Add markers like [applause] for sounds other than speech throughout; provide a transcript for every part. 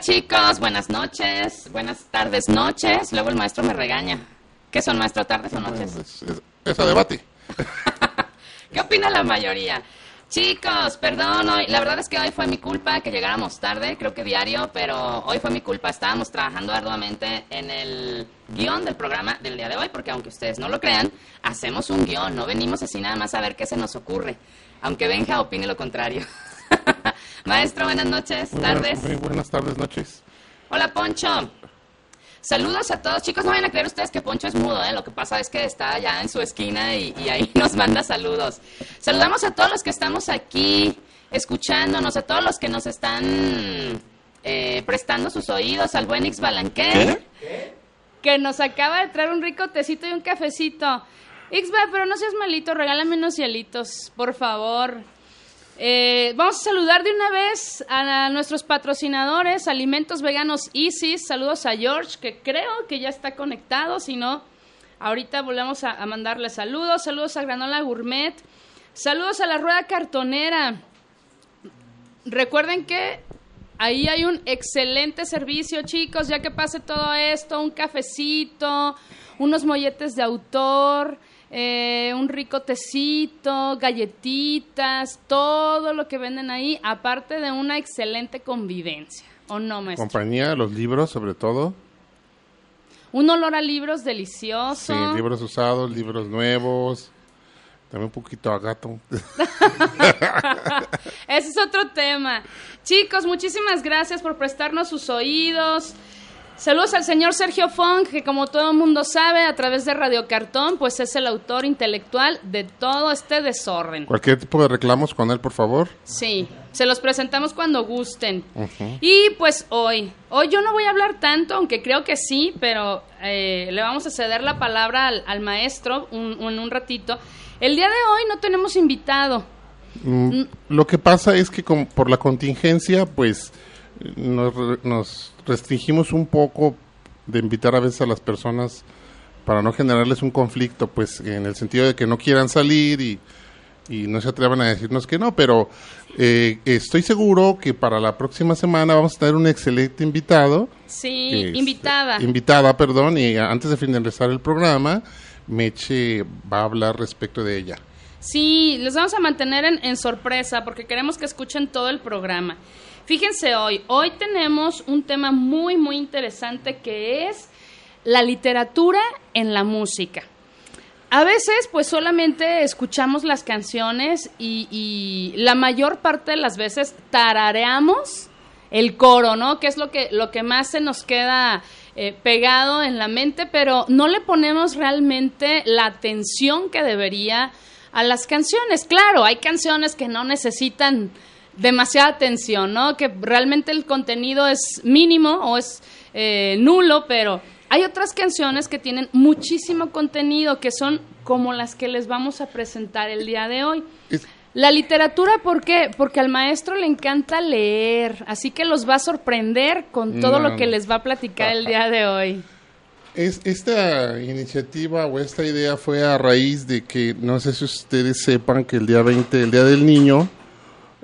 Chicos, buenas noches, buenas tardes, noches. Luego el maestro me regaña. ¿Qué son maestro, tardes o noches? Es, es- es a debate. [laughs] ¿Qué opina la mayoría? Chicos, perdón, hoy, la verdad es que hoy fue mi culpa que llegáramos tarde, creo que diario, pero hoy fue mi culpa. Estábamos trabajando arduamente en el guion del programa del día de hoy, porque aunque ustedes no lo crean, hacemos un guion, no venimos así nada más a ver qué se nos ocurre, aunque Benja opine lo contrario. [laughs] Maestro, buenas noches, Muy tardes. muy buenas tardes, noches. Hola, Poncho. Saludos a todos, chicos. No vayan a creer ustedes que Poncho es mudo, ¿eh? Lo que pasa es que está allá en su esquina y, y ahí [laughs] nos manda saludos. Saludamos a todos los que estamos aquí escuchándonos, a todos los que nos están eh, prestando sus oídos, al buen Ix Balanqué. Que nos acaba de traer un rico tecito y un cafecito. Ixba, pero no seas malito, regálame unos hielitos, por favor. Eh, vamos a saludar de una vez a, nuestros patrocinadores, Alimentos Veganos Isis. Saludos a George, que creo que ya está conectado. Si no, ahorita volvemos a, a mandarle saludos. Saludos a Granola Gourmet. Saludos a la Rueda Cartonera. Recuerden que ahí hay un excelente servicio, chicos, ya que pase todo esto, un cafecito, unos molletes de autor, eh, un rico tecito, galletitas, todo lo que venden ahí, aparte de una excelente convivencia. ¿O no, maestro? Compañía, los libros, sobre todo. Un olor a libros delicioso. Sí, libros usados, libros nuevos. También un poquito a gato. [laughs] Ese es otro tema. Chicos, muchísimas gracias por prestarnos sus oídos. Saludos al señor Sergio Fong, que como todo el mundo sabe, a través de Radio Cartón, pues es el autor intelectual de todo este desorden. Cualquier tipo de reclamos con él, por favor. Sí, se los presentamos cuando gusten. Y pues hoy, hoy yo no voy a hablar tanto, aunque creo que sí, pero eh, le vamos a ceder la palabra al, al maestro un- un- un ratito. El día de hoy no tenemos invitado. Mm, Lo que pasa es que por la contingencia, pues nos, nos restringimos un poco de invitar a veces a las personas para no generarles un conflicto, pues en el sentido de que no quieran salir y, y no se atrevan a decirnos que no, pero eh, estoy seguro que para la próxima semana vamos a tener un excelente invitado. Sí, es- invitada. Invitada, perdón, y antes de finalizar el programa, Meche va a hablar respecto de ella. Sí, les vamos a mantener en, en sorpresa porque queremos que escuchen todo el programa. Fíjense hoy, hoy tenemos un tema muy, muy interesante que es la literatura en la música. A veces, pues solamente escuchamos las canciones y, la mayor parte de las veces tarareamos el coro, ¿no? Que es lo que, lo que más se nos queda eh, pegado en la mente, pero no le ponemos realmente la atención que debería a las canciones. Claro, hay canciones que no necesitan demasiada atención, ¿no? Que realmente el contenido es mínimo o es eh, nulo, pero hay otras canciones que tienen muchísimo contenido, que son como las que les vamos a presentar el día de hoy. Es- La literatura, ¿por qué? Porque al maestro le encanta leer, así que los va a sorprender con todo No, lo que les va a platicar el día de hoy. Es, esta iniciativa o esta idea fue a raíz de que, no sé si ustedes sepan que el día 20, el Día del Niño,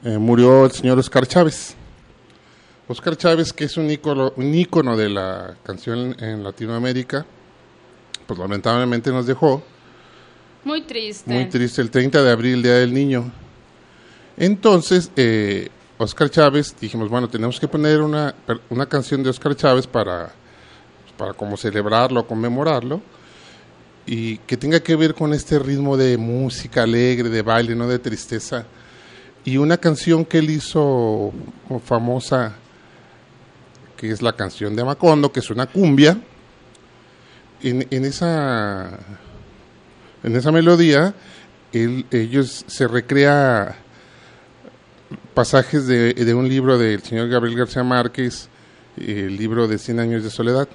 eh, murió el señor Oscar Chávez. Oscar Chávez, que es un ícono, un ícono de la canción en Latinoamérica, pues lamentablemente nos dejó. Muy triste. Muy triste, el 30 de abril, Día del Niño. Entonces, eh, Oscar Chávez, dijimos, bueno, tenemos que poner una, una canción de Oscar Chávez para, para como celebrarlo, conmemorarlo, y que tenga que ver con este ritmo de música alegre, de baile, no de tristeza. Y una canción que él hizo famosa, que es la canción de Macondo, que es una cumbia, en, en esa en esa melodía, él- ellos se recrea pasajes de, de un libro del señor Gabriel García Márquez el libro de Cien años de soledad.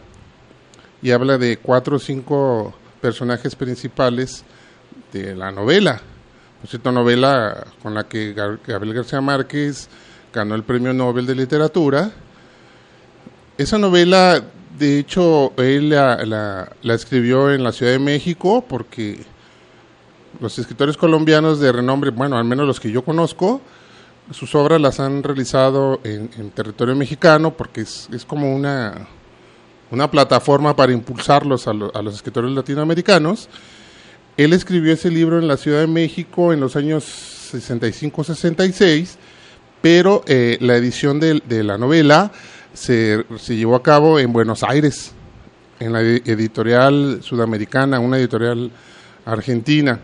Y habla de cuatro o cinco personajes principales de la novela. Cierto, novela con la que Gabriel García Márquez ganó el Premio Nobel de Literatura. Esa novela, de hecho, él la, escribió en la Ciudad de México porque los escritores colombianos de renombre, bueno, al menos los que yo conozco, sus obras las han realizado en, territorio mexicano porque es, como una, una plataforma para impulsarlos a, a, los escritores latinoamericanos. Él escribió ese libro en la Ciudad de México en los años 65-66, pero eh, la edición de, de la novela se, se, llevó a cabo en Buenos Aires, en la editorial sudamericana, una editorial argentina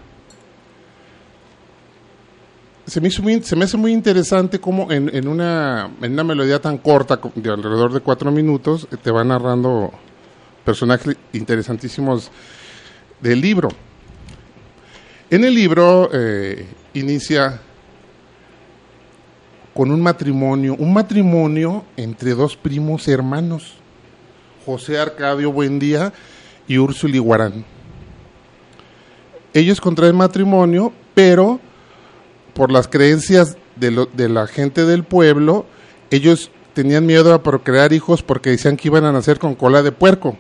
se me, se me hace muy interesante cómo en, en, una, en una melodía tan corta, de alrededor de cuatro minutos, te va narrando personajes interesantísimos del libro. En el libro eh, inicia con un matrimonio, un matrimonio entre dos primos hermanos, José Arcadio Buendía y Úrsula Iguarán. Ellos contraen matrimonio, pero por las creencias de, de la gente del pueblo, ellos tenían miedo a procrear hijos porque decían que iban a nacer con cola de puerco.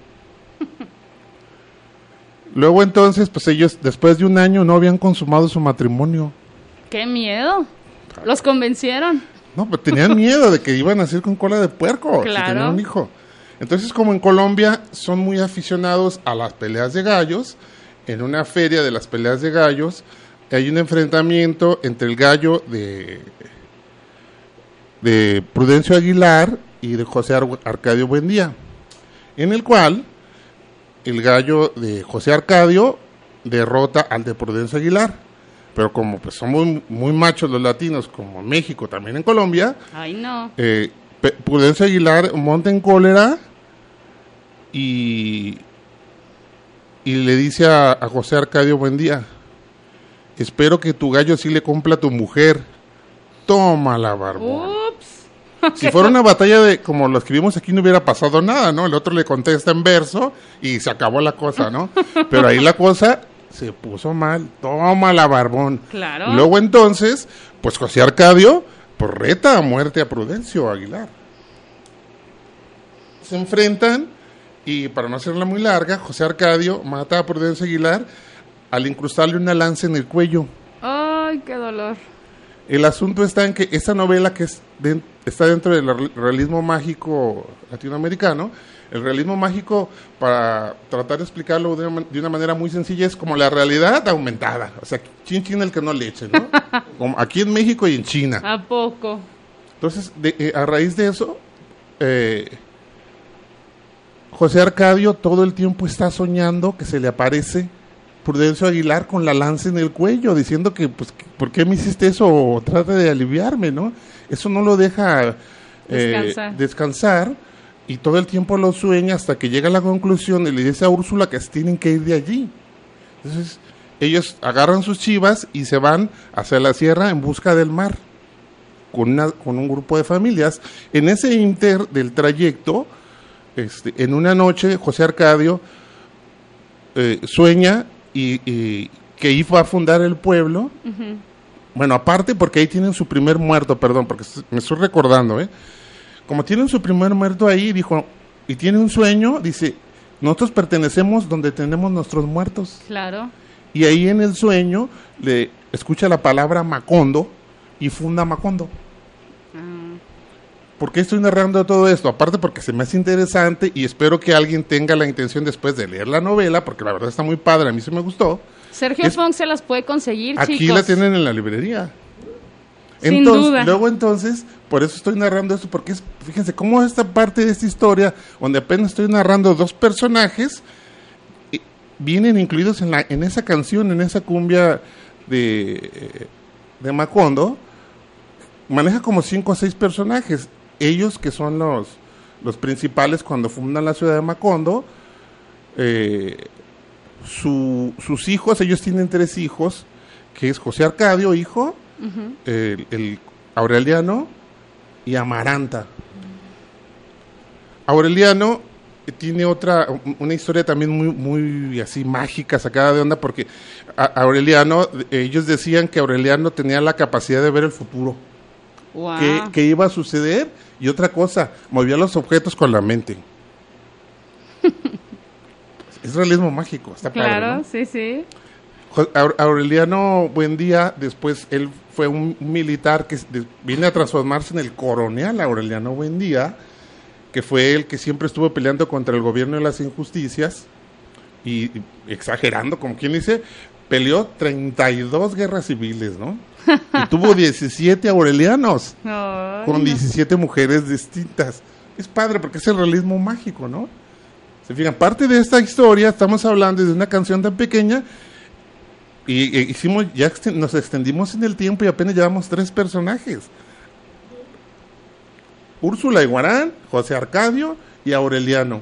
[laughs] Luego entonces, pues ellos después de un año no habían consumado su matrimonio. ¡Qué miedo! ¿Los convencieron? No, pues tenían miedo de que iban a nacer con cola de puerco claro. si tenían un hijo. Entonces, como en Colombia son muy aficionados a las peleas de gallos, en una feria de las peleas de gallos, hay un enfrentamiento entre el gallo de, de Prudencio Aguilar y de José Arcadio Buendía, en el cual el gallo de José Arcadio derrota al de Prudencio Aguilar. Pero como pues somos muy, muy machos los latinos, como en México, también en Colombia, Ay, no. Eh, Prudencio Aguilar monta en cólera y, y le dice a, a José Arcadio Buendía, Espero que tu gallo sí le cumpla a tu mujer. Toma la barbón. Si fuera una batalla de como lo escribimos aquí no hubiera pasado nada, ¿no? El otro le contesta en verso y se acabó la cosa, ¿no? Pero ahí la cosa se puso mal. Toma la barbón. Claro. Luego entonces, pues José Arcadio, pues reta a muerte a Prudencio Aguilar. Se enfrentan y para no hacerla muy larga, José Arcadio mata a Prudencio Aguilar al incrustarle una lanza en el cuello. ¡Ay, qué dolor! El asunto está en que esa novela que es está dentro del realismo mágico latinoamericano, el realismo mágico, para tratar de explicarlo de una, manera muy sencilla, es como la realidad aumentada. O sea, chin chin el que no le eche, ¿no? [laughs] como aquí en México y en China. ¿A poco? Entonces, eh, a raíz de eso, eh, José Arcadio todo el tiempo está soñando que se le aparece Prudencio Aguilar con la lanza en el cuello, diciendo que, pues, ¿por qué me hiciste eso? O trata de aliviarme, ¿no? Eso no lo deja eh, descansar. y todo el tiempo lo sueña hasta que llega a la conclusión y le dice a Úrsula que tienen que ir de allí. Entonces, ellos agarran sus chivas y se van hacia la sierra en busca del mar con, una, con un grupo de familias. En ese inter del trayecto, este, en una noche, José Arcadio eh, sueña y, que iba a fundar el pueblo. Bueno, aparte porque ahí tienen su primer muerto, perdón, porque me estoy recordando, ¿eh? Como tienen su primer muerto ahí, dijo, y tiene un sueño, dice, nosotros pertenecemos donde tenemos nuestros muertos. Claro. Y ahí en el sueño le escucha la palabra Macondo y funda Macondo. ¿Por qué estoy narrando todo esto? Aparte porque se me hace interesante y espero que alguien tenga la intención después de leer la novela, porque la verdad está muy padre, a mí se me gustó. Sergio Fong se las puede conseguir, Aquí la tienen en la librería. Sin duda. Luego entonces, por eso estoy narrando esto, porque es, fíjense cómo esta parte de esta historia, donde apenas estoy narrando dos personajes, vienen incluidos en, la, en esa canción, en esa cumbia de, de Macondo, maneja como cinco o seis personajes ellos que son los, los principales cuando fundan la ciudad de Macondo, eh, sus hijos, ellos tienen tres hijos, que es José Arcadio, hijo, el, Aureliano y Amaranta. Aureliano tiene otra, un- una historia también muy, muy así mágica, sacada de onda, porque a- Aureliano, ellos decían que Aureliano tenía la capacidad de ver el futuro, Wow. que, que iba a suceder, y otra cosa, movía los objetos con la mente. [laughs] es realismo mágico, está padre, Claro, ¿no? sí, sí. Jo- Aur- Aureliano Buendía, después él fue un militar que viene a transformarse en el coronel Aureliano Buendía, que fue el que siempre estuvo peleando contra el gobierno de las injusticias y, y exagerando, como quien dice, peleó 32 guerras civiles, ¿no? Y tuvo 17 aurelianos Ay, con no. 17 mujeres distintas. Es padre porque es el realismo mágico, ¿no? Se fijan, parte de esta historia estamos hablando de una canción tan pequeña y, e hicimos, ya nos extendimos en el tiempo y apenas llevamos tres personajes. Úrsula Iguarán, José Arcadio y Aureliano.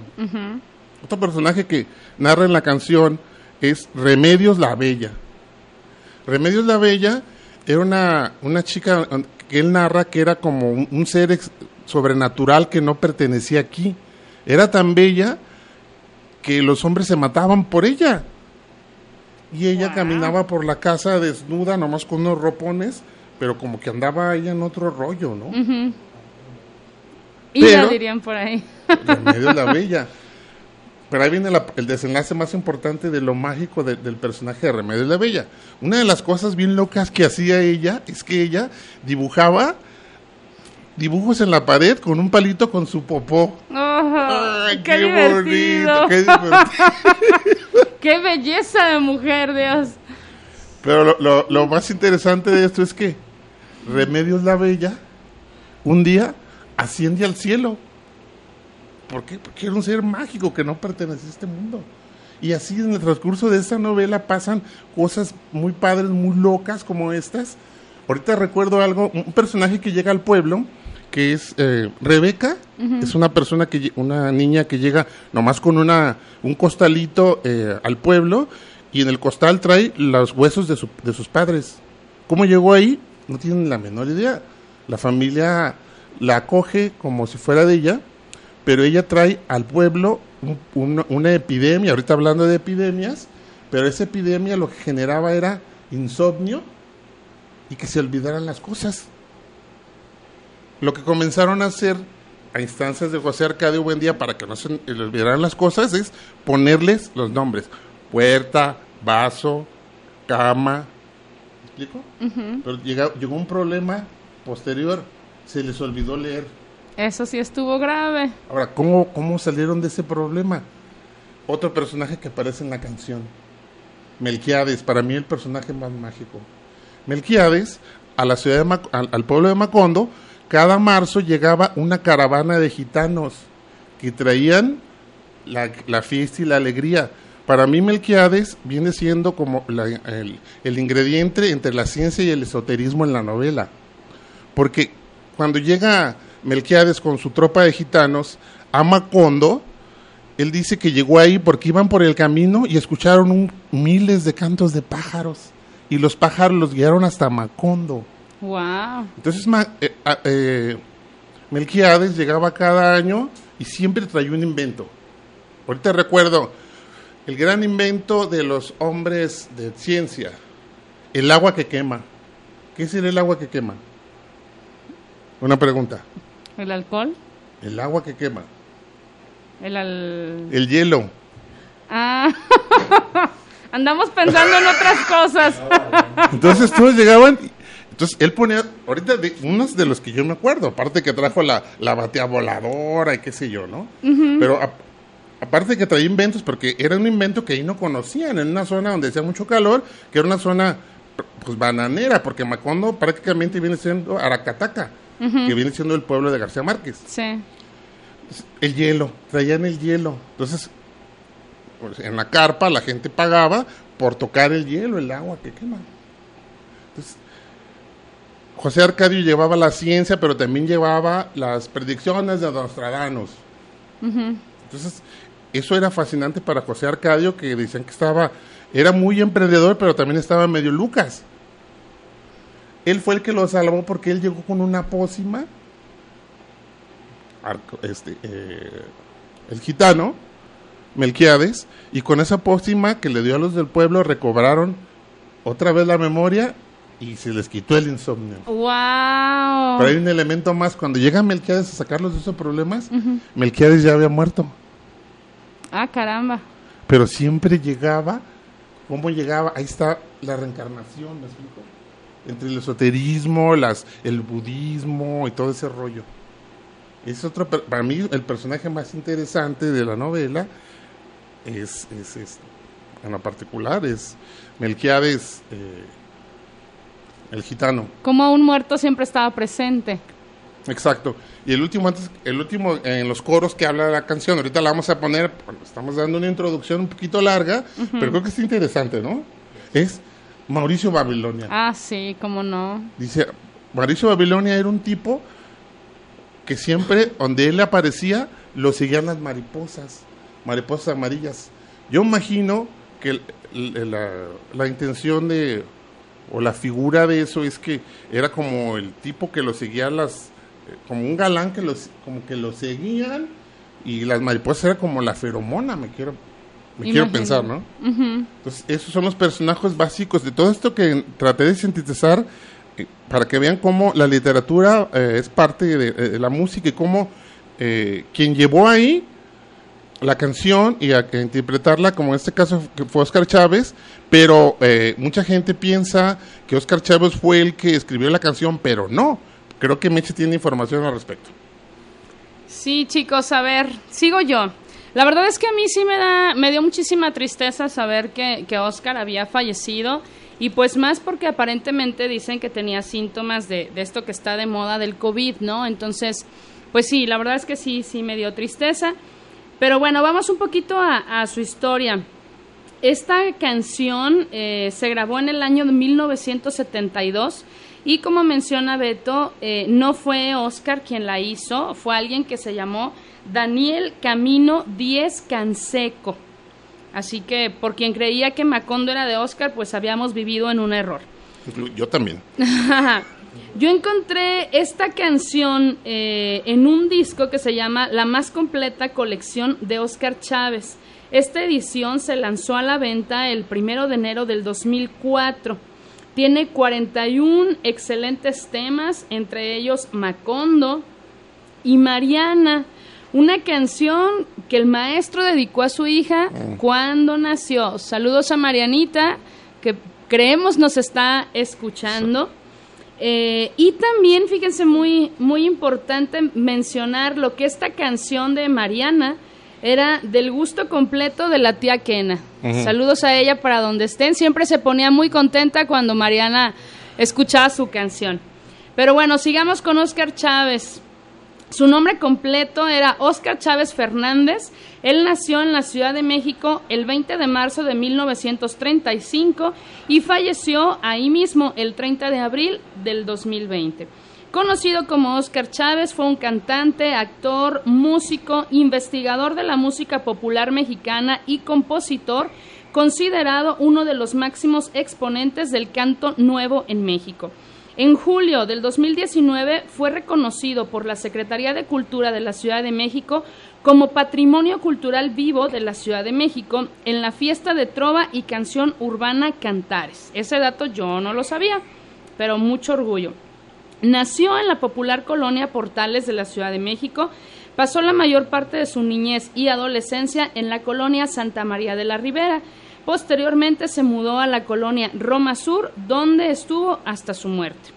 Otro personaje que narra en la canción es Remedios la Bella. Remedios la Bella era una, una chica que él narra que era como un, un ser ex- sobrenatural que no pertenecía aquí. Era tan bella que los hombres se mataban por ella. Y ella Wow. caminaba por la casa desnuda, nomás con unos ropones, pero como que andaba ella en otro rollo, ¿no? Y Pero- dirían por ahí. Remedios la Bella. Pero ahí viene la- el desenlace más importante de lo mágico de- del personaje de Remedios la Bella. Una de las cosas bien locas que hacía ella es que ella dibujaba dibujos en la pared con un palito con su popó. Ay, qué, divertido. qué divertido. [laughs] [laughs] Qué belleza de mujer, Dios. Pero lo, lo- lo más interesante de esto es que Remedios la Bella un día asciende al cielo. ¿Por qué? Porque era un ser mágico que no pertenecía a este mundo. Y así en el transcurso de esta novela pasan cosas muy padres, muy locas como estas. Ahorita recuerdo algo, un personaje que llega al pueblo, que es eh, Rebeca, es una persona que, una niña que llega nomás con una, un costalito eh, al pueblo y en el costal trae los huesos de, su- de sus padres. ¿Cómo llegó ahí? No tienen la menor idea. La familia la acoge como si fuera de ella, pero ella trae al pueblo un- una, una epidemia, ahorita hablando de epidemias, pero esa epidemia lo que generaba era insomnio y que se olvidaran las cosas. Lo que comenzaron a hacer a instancias de José Arcadio Buendía para que no se le olvidaran las cosas es ponerles los nombres. Puerta, vaso, cama. ¿Me explico? Pero llegó un problema posterior. Se les olvidó leer. Eso sí estuvo grave. Ahora, ¿cómo, ¿cómo salieron de ese problema? Otro personaje que aparece en la canción. Melquiades, para mí el personaje más mágico. Melquiades, a la ciudad de Mac- al, pueblo de Macondo, cada marzo llegaba una caravana de gitanos que traían la, la fiesta y la alegría. Para mí Melquiades viene siendo como la- el, el ingrediente entre la ciencia y el esoterismo en la novela. Porque cuando llega Melquiades con su tropa de gitanos a Macondo, él dice que llegó ahí porque iban por el camino y escucharon un- miles de cantos de pájaros. Y los pájaros los guiaron hasta Macondo. Wow. Entonces Ma- eh, eh, Melquiades llegaba cada año y siempre traía un invento. Ahorita recuerdo el gran invento de los hombres de ciencia, el agua que quema. ¿Qué es el agua que quema? Una pregunta. ¿El alcohol? El agua que quema. El al... El hielo. Ah. [laughs] Andamos pensando en otras cosas. [laughs] Entonces todos llegaban. Entonces él ponía, ahorita de, unos de los que yo me acuerdo, aparte que trajo la, la batea voladora y qué sé yo, ¿no? Pero a- aparte que traía inventos, porque era un invento que ahí no conocían, en una zona donde hacía mucho calor, que era una zona pues bananera, porque Macondo prácticamente viene siendo Aracataca, que viene siendo el pueblo de García Márquez. Sí. El hielo, traían el hielo. Entonces, pues, en la carpa la gente pagaba por tocar el hielo, el agua que quema. Entonces, José Arcadio llevaba la ciencia, pero también llevaba las predicciones de Nostradamus. Entonces, eso era fascinante para José Arcadio, que decían que estaba, era muy emprendedor, pero también estaba medio Lucas. Él fue el que lo salvó porque él llegó con una pócima este, eh, el gitano, Melquiades, y con esa pócima que le dio a los del pueblo recobraron otra vez la memoria y se les quitó el insomnio. ¡Wow! Pero hay un elemento más, cuando llega Melquiades a sacarlos de esos problemas, Melquiades ya había muerto. Ah, caramba. Pero siempre llegaba, ¿cómo llegaba? Ahí está la reencarnación, ¿me explico? Entre el esoterismo, las, el budismo y todo ese rollo. Es otro, para mí el personaje más interesante de la novela es, es, es en lo particular, es Melquiades, eh, el gitano. Como un muerto siempre estaba presente. Exacto. Y el último, antes, el último en los coros que habla la canción, ahorita la vamos a poner, estamos dando una introducción un poquito larga, pero creo que es interesante, ¿no? Es Mauricio Babilonia. Ah, sí, cómo no. Dice, Mauricio Babilonia era un tipo que siempre, donde él aparecía, lo seguían las mariposas, mariposas amarillas. Yo imagino que la, la intención de, o la figura de eso es que era como el tipo que lo seguía las como un galán que los como que lo seguían y las mariposas era como la feromona me quiero me quiero pensar no entonces esos son los personajes básicos de todo esto que traté de sintetizar eh, para que vean cómo la literatura eh, es parte de, de, la música y cómo eh, quien llevó ahí la canción y a, a, interpretarla, como en este caso que fue Oscar Chávez, pero eh, mucha gente piensa que Oscar Chávez fue el que escribió la canción, pero no. Creo que Meche tiene información al respecto. Sí, chicos, a ver, sigo yo. La verdad es que a mí sí me da, me dio muchísima tristeza saber que, que Oscar había fallecido y pues más porque aparentemente dicen que tenía síntomas de, esto que está de moda del COVID, ¿no? Entonces, pues sí, la verdad es que sí, sí me dio tristeza. Pero bueno, vamos un poquito a, a su historia. Esta canción eh, se grabó en el año de 1972 y como menciona Beto, eh, no fue Oscar quien la hizo, fue alguien que se llamó Daniel Camino Díez Canseco. Así que por quien creía que Macondo era de Oscar, pues habíamos vivido en un error. Yo también. [laughs] Yo encontré esta canción eh, en un disco que se llama La más completa colección de Oscar Chávez. Esta edición se lanzó a la venta el primero de enero del 2004. Tiene 41 excelentes temas, entre ellos Macondo y Mariana, una canción que el maestro dedicó a su hija cuando nació. Saludos a Marianita, que creemos nos está escuchando. Eh, y también, fíjense, muy, muy importante mencionar lo que esta canción de Mariana era del gusto completo de la tía Kena. Uh -huh. Saludos a ella para donde estén. Siempre se ponía muy contenta cuando Mariana escuchaba su canción. Pero bueno, sigamos con Oscar Chávez. Su nombre completo era Oscar Chávez Fernández. Él nació en la Ciudad de México el 20 de marzo de 1935 y falleció ahí mismo el 30 de abril del 2020. Conocido como Oscar Chávez, fue un cantante, actor, músico, investigador de la música popular mexicana y compositor, considerado uno de los máximos exponentes del canto nuevo en México. En julio del 2019 fue reconocido por la Secretaría de Cultura de la Ciudad de México como Patrimonio Cultural Vivo de la Ciudad de México en la fiesta de trova y canción urbana Cantares. Ese dato yo no lo sabía, pero mucho orgullo. Nació en la popular colonia Portales de la Ciudad de México, pasó la mayor parte de su niñez y adolescencia en la colonia Santa María de la Ribera. Posteriormente se mudó a la colonia Roma Sur, donde estuvo hasta su muerte.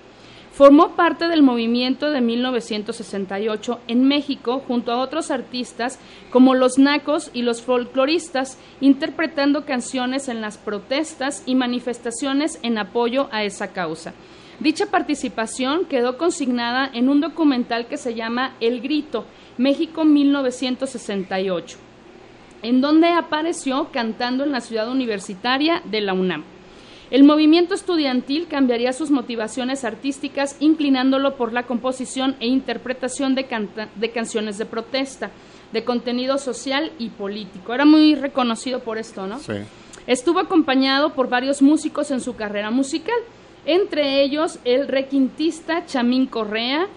Formó parte del movimiento de 1968 en México junto a otros artistas como los nacos y los folcloristas, interpretando canciones en las protestas y manifestaciones en apoyo a esa causa. Dicha participación quedó consignada en un documental que se llama El Grito, México 1968, en donde apareció cantando en la ciudad universitaria de la UNAM. El movimiento estudiantil cambiaría sus motivaciones artísticas inclinándolo por la composición e interpretación de, de, canciones de protesta, de contenido social y político. Era muy reconocido por esto, ¿no? Sí. Estuvo acompañado por varios músicos en su carrera musical, entre ellos el requintista Chamín Correa,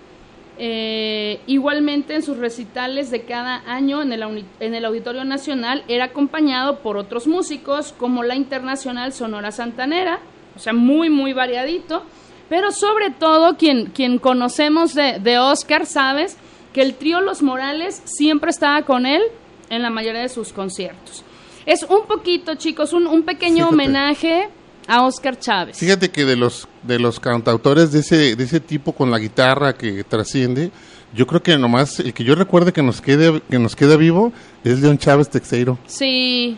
Eh, igualmente en sus recitales de cada año en el, en el Auditorio Nacional era acompañado por otros músicos como la Internacional Sonora Santanera, o sea, muy, muy variadito, pero sobre todo quien, quien conocemos de, de Oscar, sabes que el trío Los Morales siempre estaba con él en la mayoría de sus conciertos. Es un poquito, chicos, un, un pequeño homenaje a Oscar Chávez. Fíjate que de los de los cantautores de ese de ese tipo con la guitarra que trasciende, yo creo que nomás el que yo recuerde que nos quede que nos queda vivo es León Chávez Texeiro. Sí.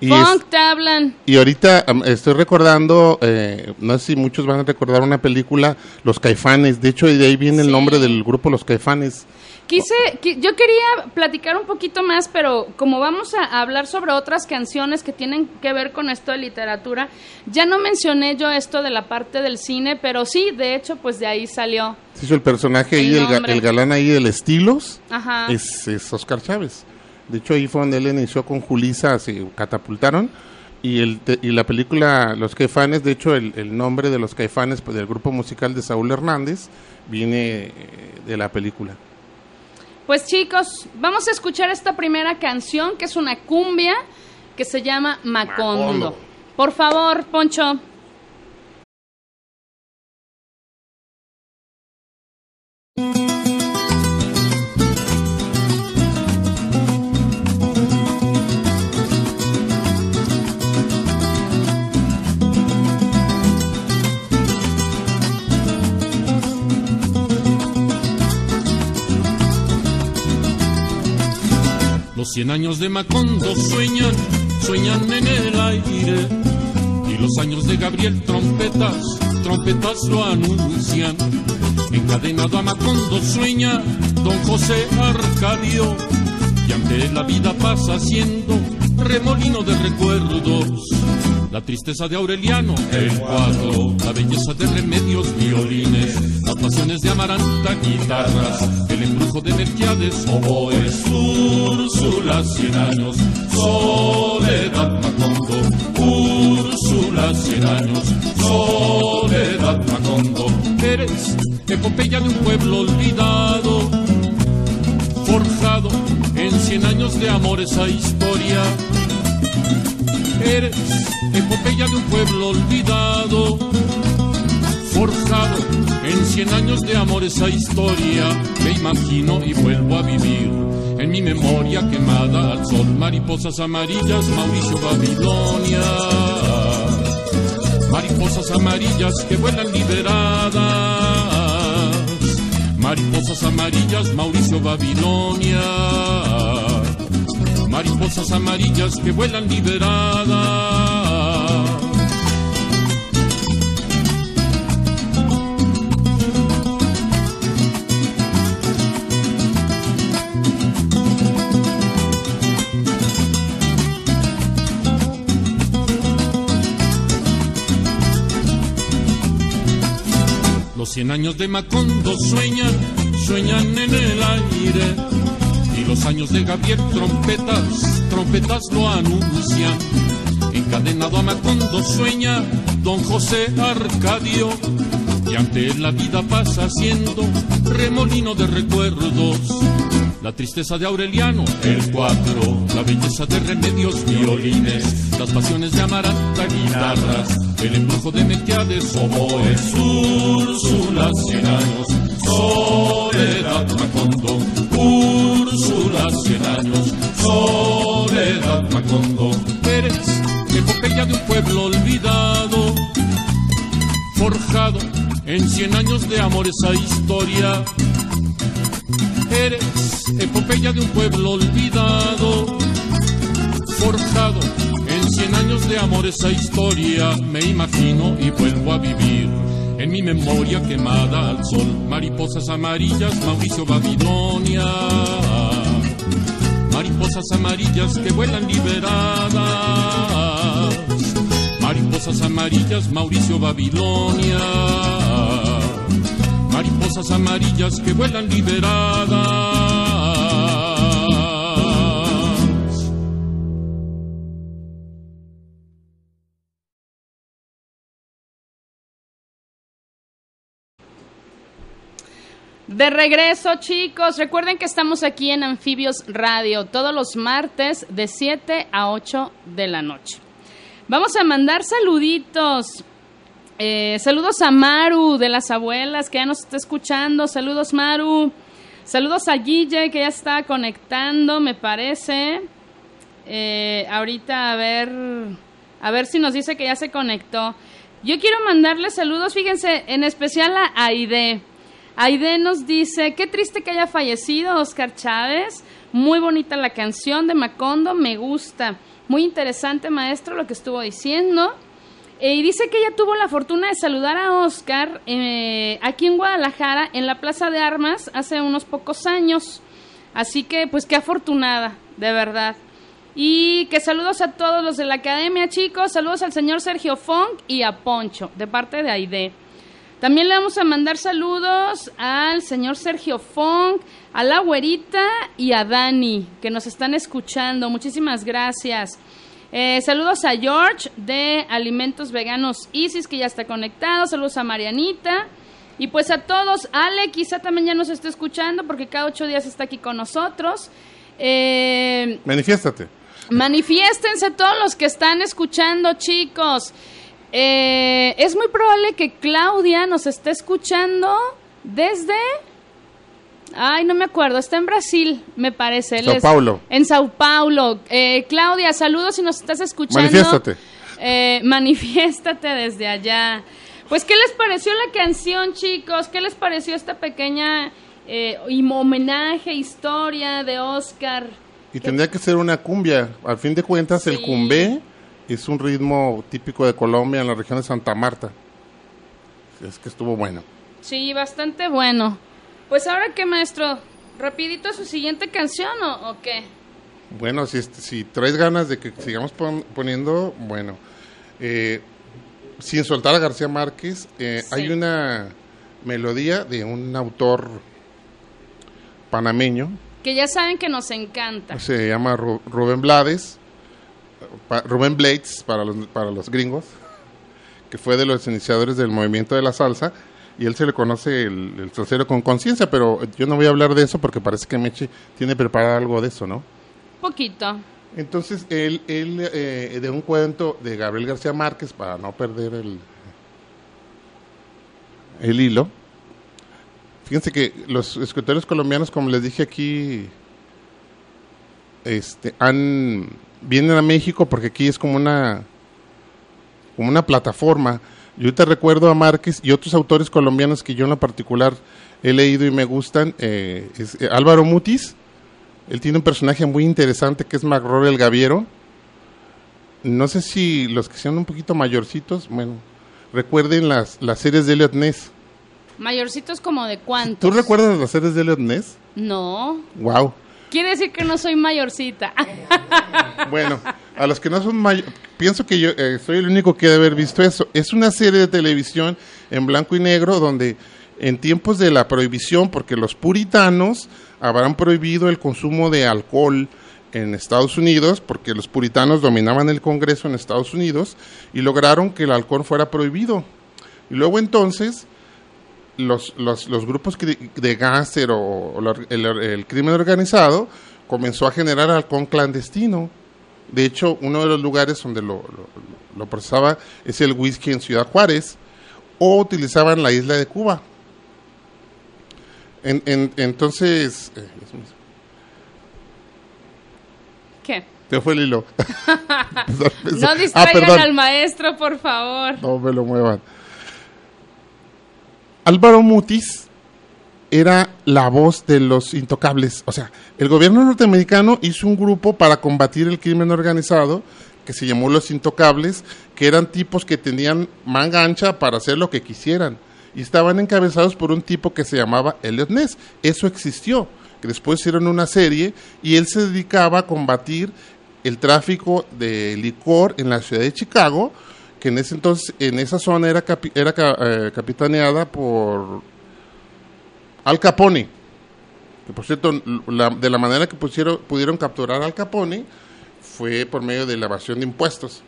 Y Funk te hablan. Y ahorita estoy recordando, eh, no sé si muchos van a recordar una película, Los Caifanes. De hecho, de ahí viene el nombre del grupo Los Caifanes. Quise, yo quería platicar un poquito más, pero como vamos a hablar sobre otras canciones que tienen que ver con esto de literatura, ya no mencioné yo esto de la parte del cine, pero sí, de hecho, pues de ahí salió. Sí, el personaje ahí, el, galán ahí del Estilos, Es, es Oscar Chávez. De hecho, ahí fue donde él inició con Julisa, se catapultaron. Y, el, y la película Los Caifanes, de hecho, el, el nombre de Los Caifanes, pues, del grupo musical de Saúl Hernández, viene eh, de la película. Pues chicos, vamos a escuchar esta primera canción que es una cumbia que se llama Macondo. Por favor, Poncho. Los cien años de Macondo sueñan, sueñan en el aire. Y los años de Gabriel trompetas, trompetas lo anuncian. Encadenado a Macondo sueña don José Arcadio. Y ante la vida pasa siendo remolino de recuerdos. La tristeza de Aureliano, el cuadro, la belleza de remedios, violines, las pasiones de Amaranta, guitarras, el embrujo de Melquiades, oboes, Úrsula, cien años, soledad Macondo, Úrsula, cien años, soledad Macondo, eres epopeya de un pueblo olvidado, forjado en cien años de amor esa historia Eres epopeya de un pueblo olvidado, forjado en cien años de amor esa historia. Me imagino y vuelvo a vivir en mi memoria quemada al sol. Mariposas amarillas, Mauricio Babilonia. Mariposas amarillas que vuelan liberadas. Mariposas amarillas, Mauricio Babilonia mariposas amarillas que vuelan liberadas. Los cien años de Macondo sueñan, sueñan en el aire los años de Gabriel trompetas, trompetas lo anuncian. Encadenado a Macondo sueña don José Arcadio. Y ante la vida pasa siendo remolino de recuerdos. La tristeza de Aureliano, el cuatro, la belleza de remedios, violines, las pasiones de Amaranta, guitarras, el embrujo de Melquiades, oboes, Úrsula, cien años, soledad, Macondo, Úrsula, cien años, soledad, Macondo. Eres epopeya de un pueblo olvidado, forjado en cien años de amor esa historia. Eres epopeya de un pueblo olvidado, forjado en cien años de amor esa historia. Me imagino y vuelvo a vivir en mi memoria quemada al sol, mariposas amarillas, Mauricio Babilonia. Mariposas amarillas que vuelan liberadas. Mariposas amarillas, Mauricio Babilonia. Mariposas amarillas que vuelan liberadas. De regreso, chicos. Recuerden que estamos aquí en Anfibios Radio todos los martes de 7 a 8 de la noche. Vamos a mandar saluditos. Eh, saludos a Maru de las abuelas que ya nos está escuchando. Saludos, Maru. Saludos a Guille que ya está conectando, me parece. Eh, ahorita a ver, a ver si nos dice que ya se conectó. Yo quiero mandarle saludos, fíjense, en especial a Aide. Aide nos dice, qué triste que haya fallecido Oscar Chávez. Muy bonita la canción de Macondo, me gusta. Muy interesante, maestro, lo que estuvo diciendo. Eh, y dice que ella tuvo la fortuna de saludar a Oscar eh, aquí en Guadalajara, en la Plaza de Armas, hace unos pocos años. Así que, pues qué afortunada, de verdad. Y que saludos a todos los de la academia, chicos. Saludos al señor Sergio Fong y a Poncho, de parte de Aide. También le vamos a mandar saludos al señor Sergio Fong, a la güerita y a Dani, que nos están escuchando. Muchísimas gracias. Eh, saludos a George de Alimentos Veganos Isis, que ya está conectado. Saludos a Marianita. Y pues a todos, Ale quizá también ya nos esté escuchando porque cada ocho días está aquí con nosotros. Eh, Manifiéstate. Manifiéstense todos los que están escuchando, chicos. Eh, es muy probable que Claudia nos esté escuchando desde... Ay, no me acuerdo, está en Brasil, me parece. Sao Paulo. En Sao Paulo. Eh, Claudia, saludos si nos estás escuchando. Manifiéstate. Eh, [laughs] manifiéstate desde allá. Pues, ¿qué les pareció la canción, chicos? ¿Qué les pareció esta pequeña eh, homenaje, historia de Oscar? Y tendría que ser una cumbia. Al fin de cuentas, el cumbé es un ritmo típico de Colombia en la región de Santa Marta. Es que estuvo bueno. Sí, bastante bueno. Pues ahora qué, maestro, rapidito su siguiente canción o, o qué? Bueno, si, si traes ganas de que sigamos pon- poniendo, bueno, eh, sin soltar a García Márquez, eh, Sí. hay una melodía de un autor panameño, Que ya saben que nos encanta. se llama Ru- Rubén Blades, Rubén Blades para los, para los gringos, que fue de los iniciadores del movimiento de la salsa, y él se le conoce el, el salsero con conciencia, pero yo no voy a hablar de eso porque parece que Meche tiene preparado algo de eso, ¿no? Poquito. Entonces, él, él eh, de un cuento de Gabriel García Márquez, para no perder el, el hilo, fíjense que los escritores colombianos, como les dije aquí, este, han, vienen a México porque aquí es como una, como una plataforma. Yo te recuerdo a Márquez y otros autores colombianos que yo en lo particular he leído y me gustan. eh, es, eh, Álvaro Mutis, él tiene un personaje muy interesante que es Macror el Gaviero. No sé si los que sean un poquito mayorcitos, bueno, recuerden las, las series de Elliot Ness. Mayorcitos como de cuántos. ¿Tú recuerdas las series de Elliot Ness? No. Wow. Quiere decir que no soy mayorcita. [laughs] Bueno, a los que no son mayores, pienso que yo eh, soy el único que debe haber visto eso. Es una serie de televisión en blanco y negro donde en tiempos de la prohibición, porque los puritanos habrán prohibido el consumo de alcohol en Estados Unidos, porque los puritanos dominaban el Congreso en Estados Unidos y lograron que el alcohol fuera prohibido. Y luego entonces los, los, los grupos de gángster o, el, el crimen organizado comenzó a generar halcón clandestino. De hecho, uno de los lugares donde lo, lo, lo procesaba es el whisky en Ciudad Juárez o utilizaban la isla de Cuba. En- en- entonces, eh, ¿Qué? te fue el hilo. [laughs] [laughs] No Ah, distraigan al maestro, por favor. No me lo muevan. Álvaro Mutis era la voz de los intocables. O sea, el gobierno norteamericano hizo un grupo para combatir el crimen organizado que se llamó Los Intocables, que eran tipos que tenían manga ancha para hacer lo que quisieran. Y estaban encabezados por un tipo que se llamaba Elliot Ness. Eso existió. Después hicieron una serie y él se dedicaba a combatir el tráfico de licor en la ciudad de Chicago, que en ese entonces, en esa zona era, capi- era eh, capitaneada por Al Capone. Que por cierto, la- de la manera que pusieron, pudieron capturar Al Capone fue por medio de la evasión de impuestos.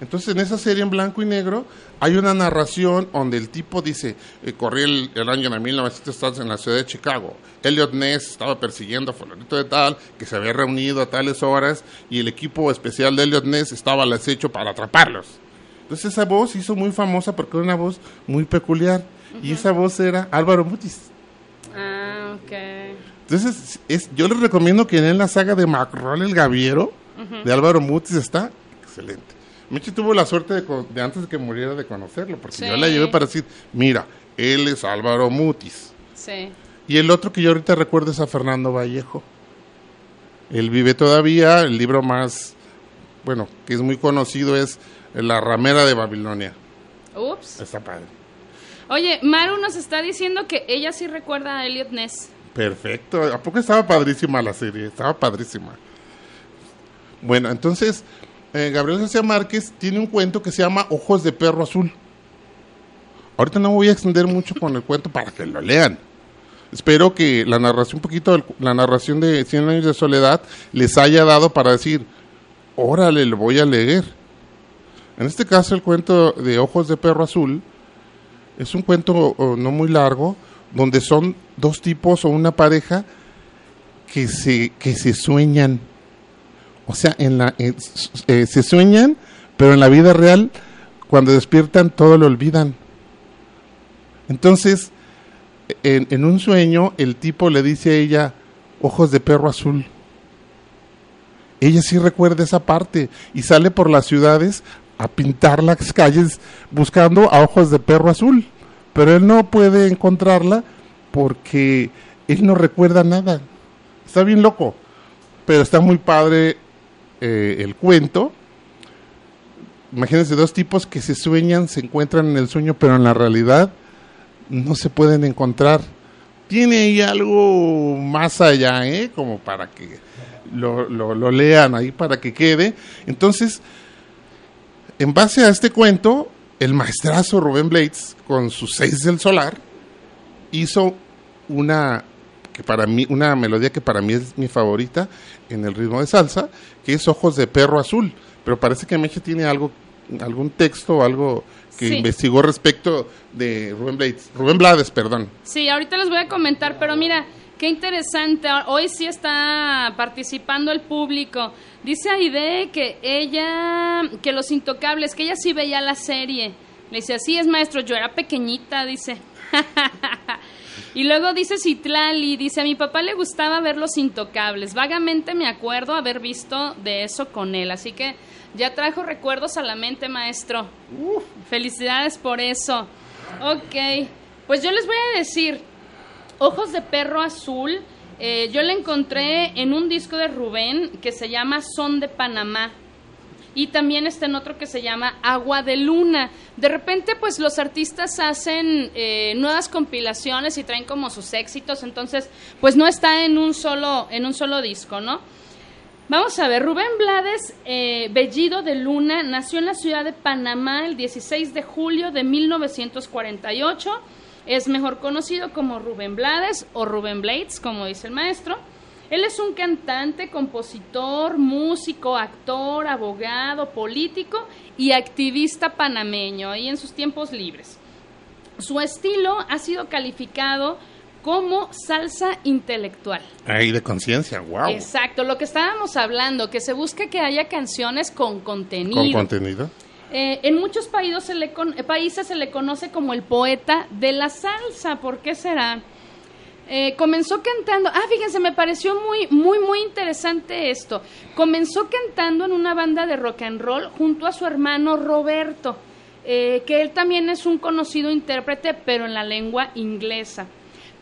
Entonces, en esa serie en blanco y negro hay una narración donde el tipo dice, eh, corría el, el año de 1900 en la ciudad de Chicago. Elliot Ness estaba persiguiendo a fulanito de tal, que se había reunido a tales horas, y el equipo especial de Elliot Ness estaba al acecho para atraparlos. Entonces, esa voz hizo muy famosa porque era una voz muy peculiar. Y esa voz era Álvaro Mutis. Ah, ok. Entonces, es, yo les recomiendo que en la saga de Macrol el Gaviero, de Álvaro Mutis, está excelente. Michi tuvo la suerte de, antes de que muriera de conocerlo, porque Sí. yo la llevé para decir, mira, él es Álvaro Mutis. Sí. Y el otro que yo ahorita recuerdo es a Fernando Vallejo. Él vive todavía, el libro más, bueno, que es muy conocido es La ramera de Babilonia. Ups. Está padre. Oye, Maru nos está diciendo que ella sí recuerda a Elliot Ness. Perfecto. ¿A poco estaba padrísima la serie? Estaba padrísima. Bueno, entonces, eh, Gabriel García Márquez tiene un cuento que se llama Ojos de Perro Azul. Ahorita no me voy a extender mucho con el cuento para que lo lean. Espero que la narración, un poquito, del- la narración de Cien años de soledad les haya dado para decir, órale, lo voy a leer. En este caso, el cuento de Ojos de Perro Azul es un cuento no muy largo, donde son dos tipos o una pareja que se, que se sueñan. O sea, en la, en- eh, se sueñan, pero en la vida real, cuando despiertan, todo lo olvidan. Entonces, en, en un sueño, el tipo le dice a ella, ojos de perro azul. Ella sí recuerda esa parte y sale por las ciudades a pintar las calles buscando a ojos de perro azul. Pero él no puede encontrarla porque él no recuerda nada. Está bien loco, pero está muy padre eh, el cuento. Imagínense dos tipos que se sueñan, se encuentran en el sueño, pero en la realidad no se pueden encontrar. Tiene ahí algo más allá, ¿eh? Como para que lo, lo, lo lean ahí, para que quede. Entonces, en base a este cuento, el maestrazo Rubén Blades, con sus seis del solar, hizo una que para mí, una melodía que para mí es mi favorita en el ritmo de salsa, que es Ojos de Perro Azul. Pero parece que Meche tiene algo, algún texto o algo que Sí. investigó respecto de Rubén Blades, Rubén Blades, perdón. Sí, ahorita les voy a comentar, pero mira, qué interesante. Hoy sí está participando el público. Dice Aide que ella, que los intocables, que ella sí veía la serie. Le dice, así es maestro, yo era pequeñita, dice. [laughs] y luego dice Citlali, dice, a mi papá le gustaba ver los intocables. Vagamente me acuerdo haber visto de eso con él. Así que ya trajo recuerdos a la mente, maestro. Felicidades por eso. Ok, pues yo les voy a decir, Ojos de Perro Azul, eh, yo la encontré en un disco de Rubén que se llama Son de Panamá. Y también está en otro que se llama Agua de Luna. De repente, pues los artistas hacen eh, nuevas compilaciones y traen como sus éxitos, entonces, pues no está en un solo, en un solo disco, ¿no? Vamos a ver, Rubén Blades eh, Bellido de Luna nació en la ciudad de Panamá el 16 de julio de 1948. Es mejor conocido como Rubén Blades o Rubén Blades, como dice el maestro. Él es un cantante, compositor, músico, actor, abogado, político y activista panameño, ahí en sus tiempos libres. Su estilo ha sido calificado como salsa intelectual. Ahí de conciencia, wow. Exacto, lo que estábamos hablando, que se busca que haya canciones con contenido. Con contenido. Eh, en muchos países se, le con- eh, países se le conoce como el poeta de la salsa. ¿Por qué será? Eh, comenzó cantando. Ah, fíjense, me pareció muy, muy, muy interesante esto. Comenzó cantando en una banda de rock and roll junto a su hermano Roberto, eh, que él también es un conocido intérprete, pero en la lengua inglesa.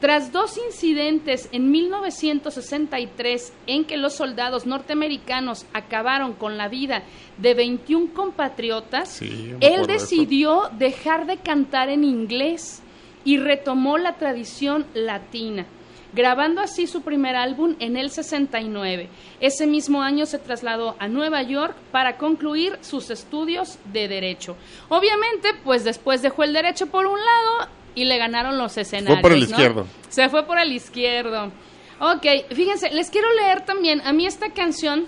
Tras dos incidentes en 1963 en que los soldados norteamericanos acabaron con la vida de 21 compatriotas, Sí, él de decidió dejar de cantar en inglés y retomó la tradición latina, grabando así su primer álbum en el 69. Ese mismo año se trasladó a Nueva York para concluir sus estudios de derecho. Obviamente, pues después dejó el derecho por un lado y le ganaron los escenarios. por el ¿no? izquierdo. Se fue por el izquierdo. Ok, fíjense, les quiero leer también, a mí esta canción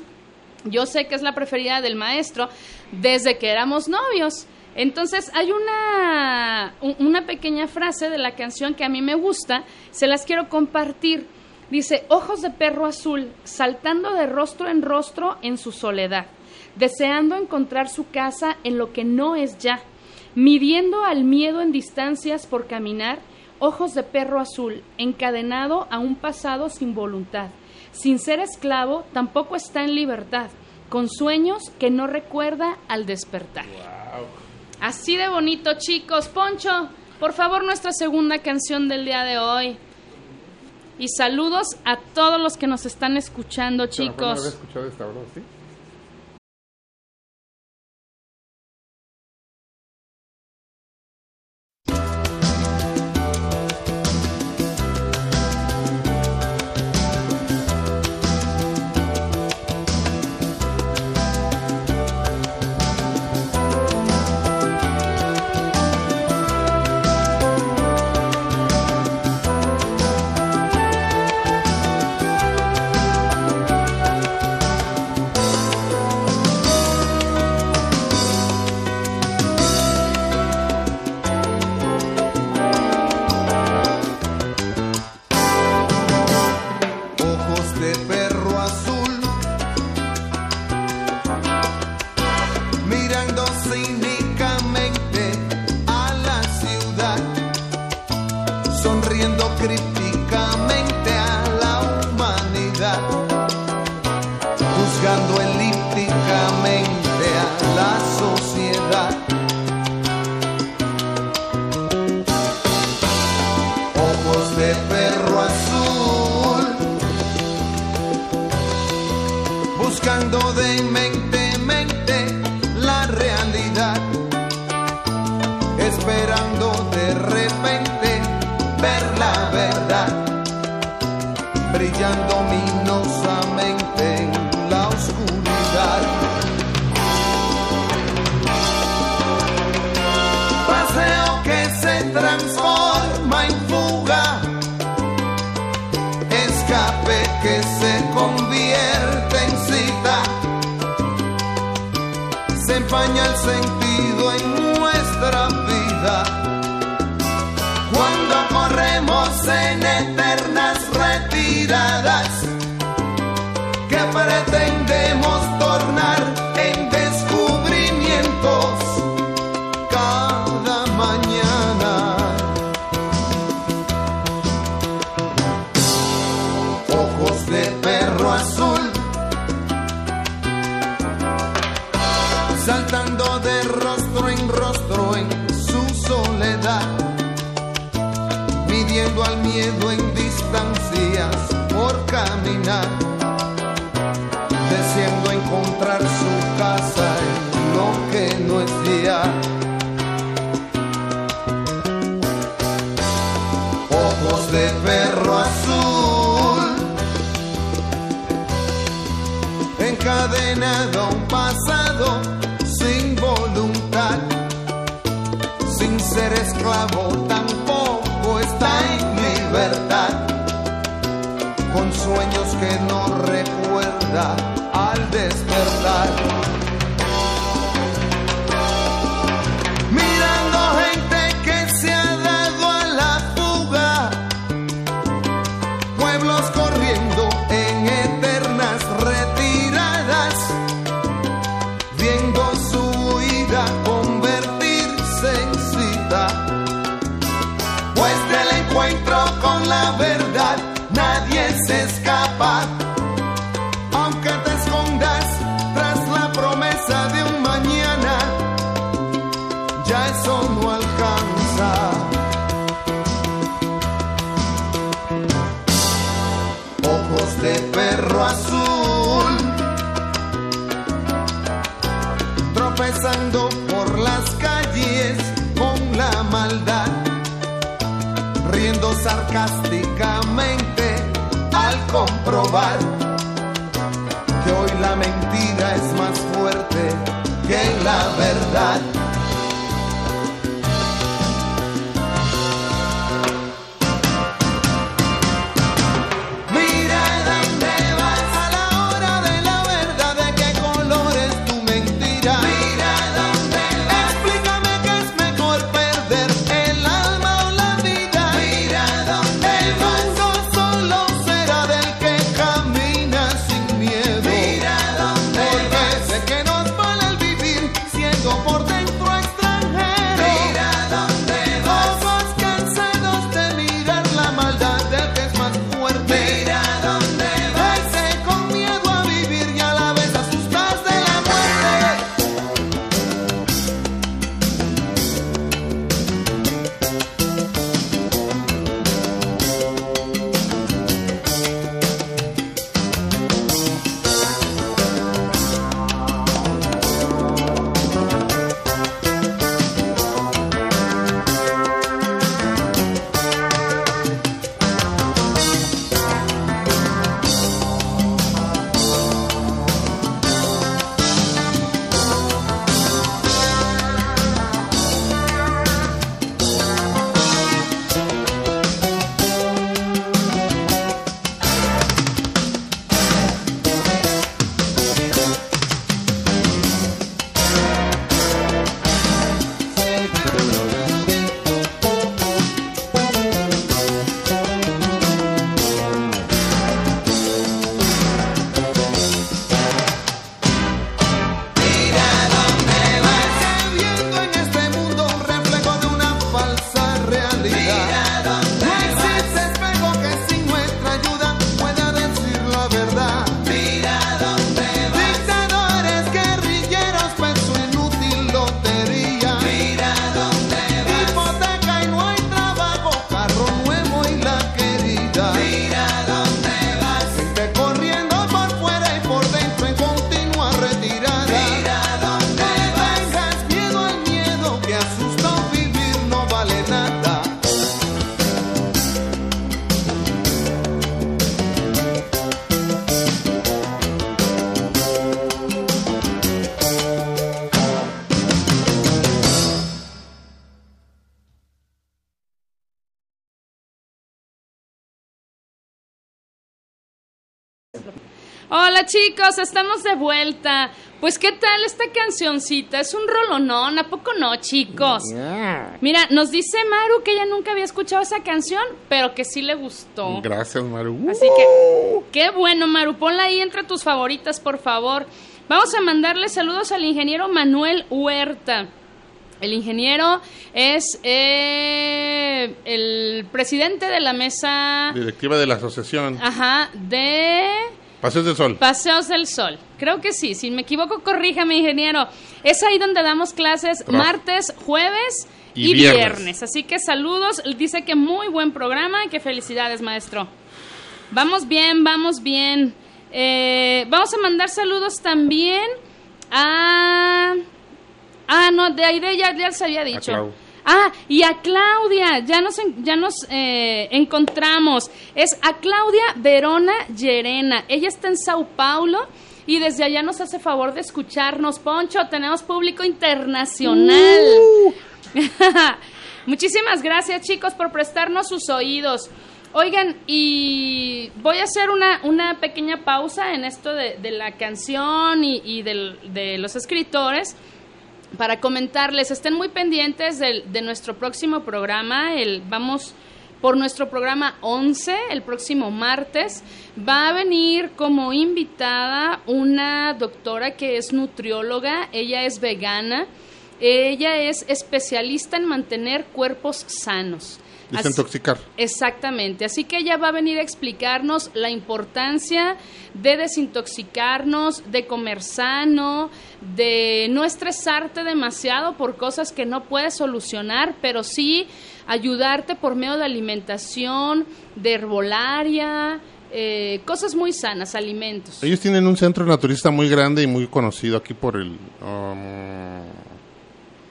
yo sé que es la preferida del maestro desde que éramos novios. Entonces hay una, una pequeña frase de la canción que a mí me gusta, se las quiero compartir. Dice, ojos de perro azul, saltando de rostro en rostro en su soledad, deseando encontrar su casa en lo que no es ya, midiendo al miedo en distancias por caminar, ojos de perro azul, encadenado a un pasado sin voluntad, sin ser esclavo, tampoco está en libertad, con sueños que no recuerda al despertar. Así de bonito, chicos. Poncho, por favor, nuestra segunda canción del día de hoy. Y saludos a todos los que nos están escuchando, ¿no chicos. escuchado esta broma, sí? grito. Al despertar. Sarcásticamente al comprobar que hoy la mentira es más fuerte que la verdad. Chicos, estamos de vuelta. Pues qué tal esta cancioncita, es un rolonón, ¿a poco no chicos? Mira, nos dice Maru que ella nunca había escuchado esa canción, pero que sí le gustó. Gracias, Maru. Así que, qué bueno Maru, ponla ahí entre tus favoritas, por favor. Vamos a mandarle saludos al ingeniero Manuel Huerta. El ingeniero es eh, el presidente de la mesa, Directiva de la asociación ajá, de Paseos del Sol. Paseos del Sol. Creo que sí. Si me equivoco, corríjame, ingeniero. Es ahí donde damos clases Tra- martes, jueves y, Y viernes. viernes. Así que saludos. Dice que muy buen programa y que felicidades, maestro. Vamos bien, vamos bien. Eh, vamos a mandar saludos también a... Ah, no, de Aide ya, ya les había dicho. Clau. Ah, y a Claudia, ya nos, ya nos eh, encontramos. Es a Claudia Verona Llerena. Ella está en Sao Paulo y desde allá nos hace favor de escucharnos. Poncho, tenemos público internacional. [laughs] Muchísimas gracias, chicos, por prestarnos sus oídos. Oigan, y voy a hacer una, una pequeña pausa en esto de, de la canción y, y del- de los escritores para comentarles, estén muy pendientes del- de, nuestro próximo programa, el, vamos por nuestro programa 11, el próximo martes, va a venir como invitada una doctora que es nutrióloga, ella es vegana, ella es especialista en mantener cuerpos sanos. Así- Desintoxicar. Exactamente, así que ella va a venir a explicarnos la importancia de desintoxicarnos, de comer sano, de no estresarte demasiado por cosas que no puedes solucionar, pero sí ayudarte por medio de alimentación, de herbolaria, eh, cosas muy sanas, alimentos. Ellos tienen un centro naturista muy grande y muy conocido aquí por el um,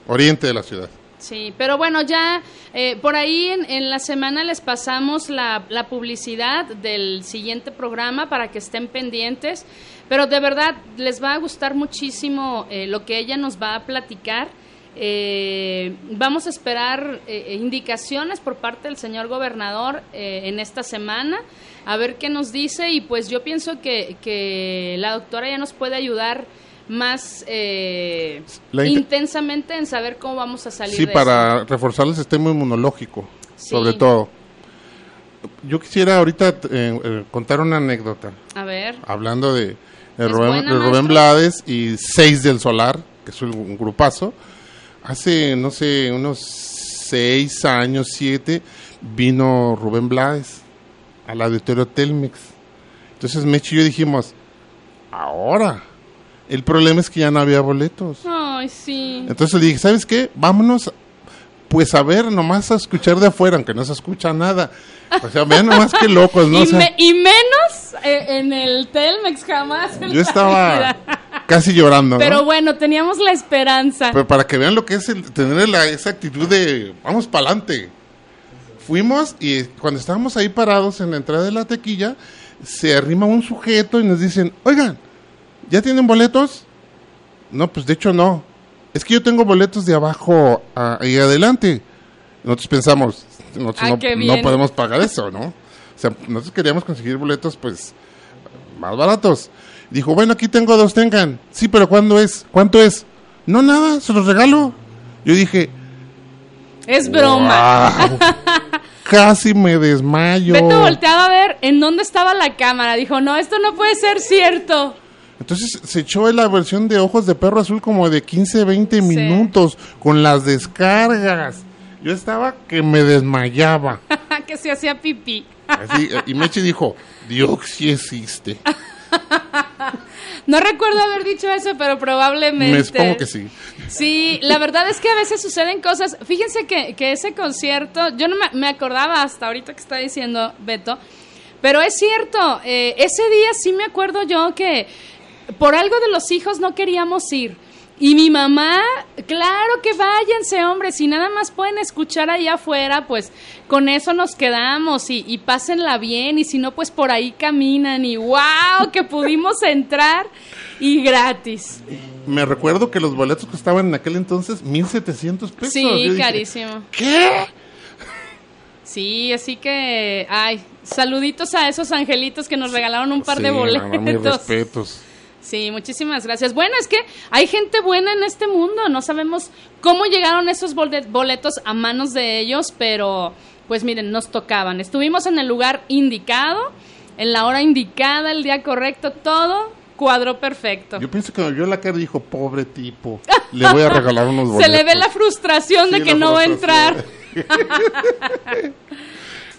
oriente de la ciudad. Sí, pero bueno, ya eh, por ahí en, en la semana les pasamos la, publicidad del siguiente programa para que estén pendientes, pero de verdad les va a gustar muchísimo eh, lo que ella nos va a platicar. Eh, vamos a esperar eh, indicaciones por parte del señor gobernador eh, en esta semana, a ver qué nos dice y pues yo pienso que la doctora ya nos puede ayudar más eh, intensamente en saber cómo vamos a salir Sí, de para reforzar el sistema inmunológico, Sí. sobre todo. Yo quisiera ahorita eh, eh, contar una anécdota. A ver, hablando de, de ¿Es Rubén, buena, de Rubén maestro? Blades y Seis del Solar, que es un, un grupazo. Hace, no sé, unos seis años, siete, vino Rubén Blades al auditorio Telmex. Entonces Mechi y yo dijimos, ahora. El problema es que ya no había boletos. ay, sí. Entonces le dije, ¿sabes qué? Vámonos, pues a ver, nomás a escuchar de afuera, aunque no se escucha nada. O sea, vean nomás qué locos, ¿no? O y, sea, me- y menos eh, en el Telmex, jamás. yo estaba casi llorando, ¿no? Pero bueno, teníamos la esperanza. Pero para que vean lo que es el, tener la, esa actitud de, vamos para adelante. Fuimos y cuando estábamos ahí parados en la entrada de la tequilla, se arrima un sujeto y nos dicen, oigan, ¿ya tienen boletos? No, pues de hecho no. Es que yo tengo boletos de abajo a- ahí adelante. Nosotros pensamos, nosotros Ah, no, podemos pagar eso, ¿no? O sea, nosotros queríamos conseguir boletos, pues, más baratos. Dijo, bueno, aquí tengo dos, tengan. Sí, pero ¿cuándo es? ¿Cuánto es? No, nada, se los regalo. Yo dije, es broma. Casi me desmayo. Beto volteaba a ver en dónde estaba la cámara. Dijo, no, esto no puede ser cierto. Entonces se echó la versión de Ojos de Perro Azul como de 15, 20 minutos con las descargas. Yo estaba que me desmayaba. [laughs] que se hacía pipí. Así, y Mechi dijo, Dios sí existe. [laughs] No recuerdo haber dicho eso, pero probablemente. Me supongo que sí. Sí, la verdad es que a veces suceden cosas. Fíjense que, que ese concierto, yo no me, me acordaba hasta ahorita que está diciendo Beto, pero es cierto, eh, ese día sí me acuerdo yo que por algo de los hijos no queríamos ir. Y mi mamá, claro que váyanse, hombre, si nada más pueden escuchar ahí afuera, pues con eso nos quedamos y, y pásenla bien, y si no, pues por ahí caminan y wow, que pudimos entrar y gratis. Me recuerdo que los boletos costaban en aquel entonces 1.700 pesos. Sí, dije, carísimo. ¿Qué? Sí, así que, ay, saluditos a esos angelitos que nos regalaron un par de boletos. mamá, mis respetos. Sí, muchísimas gracias. Bueno, es que hay gente buena en este mundo. No sabemos cómo llegaron esos bole- boletos a manos de ellos, pero pues miren, nos tocaban. Estuvimos en el lugar indicado, en la hora indicada, el día correcto, todo cuadro perfecto. Yo pienso que vio la cara y dijo, pobre tipo, [laughs] le voy a regalar unos boletos. Se le ve la frustración de que no va a entrar. [laughs]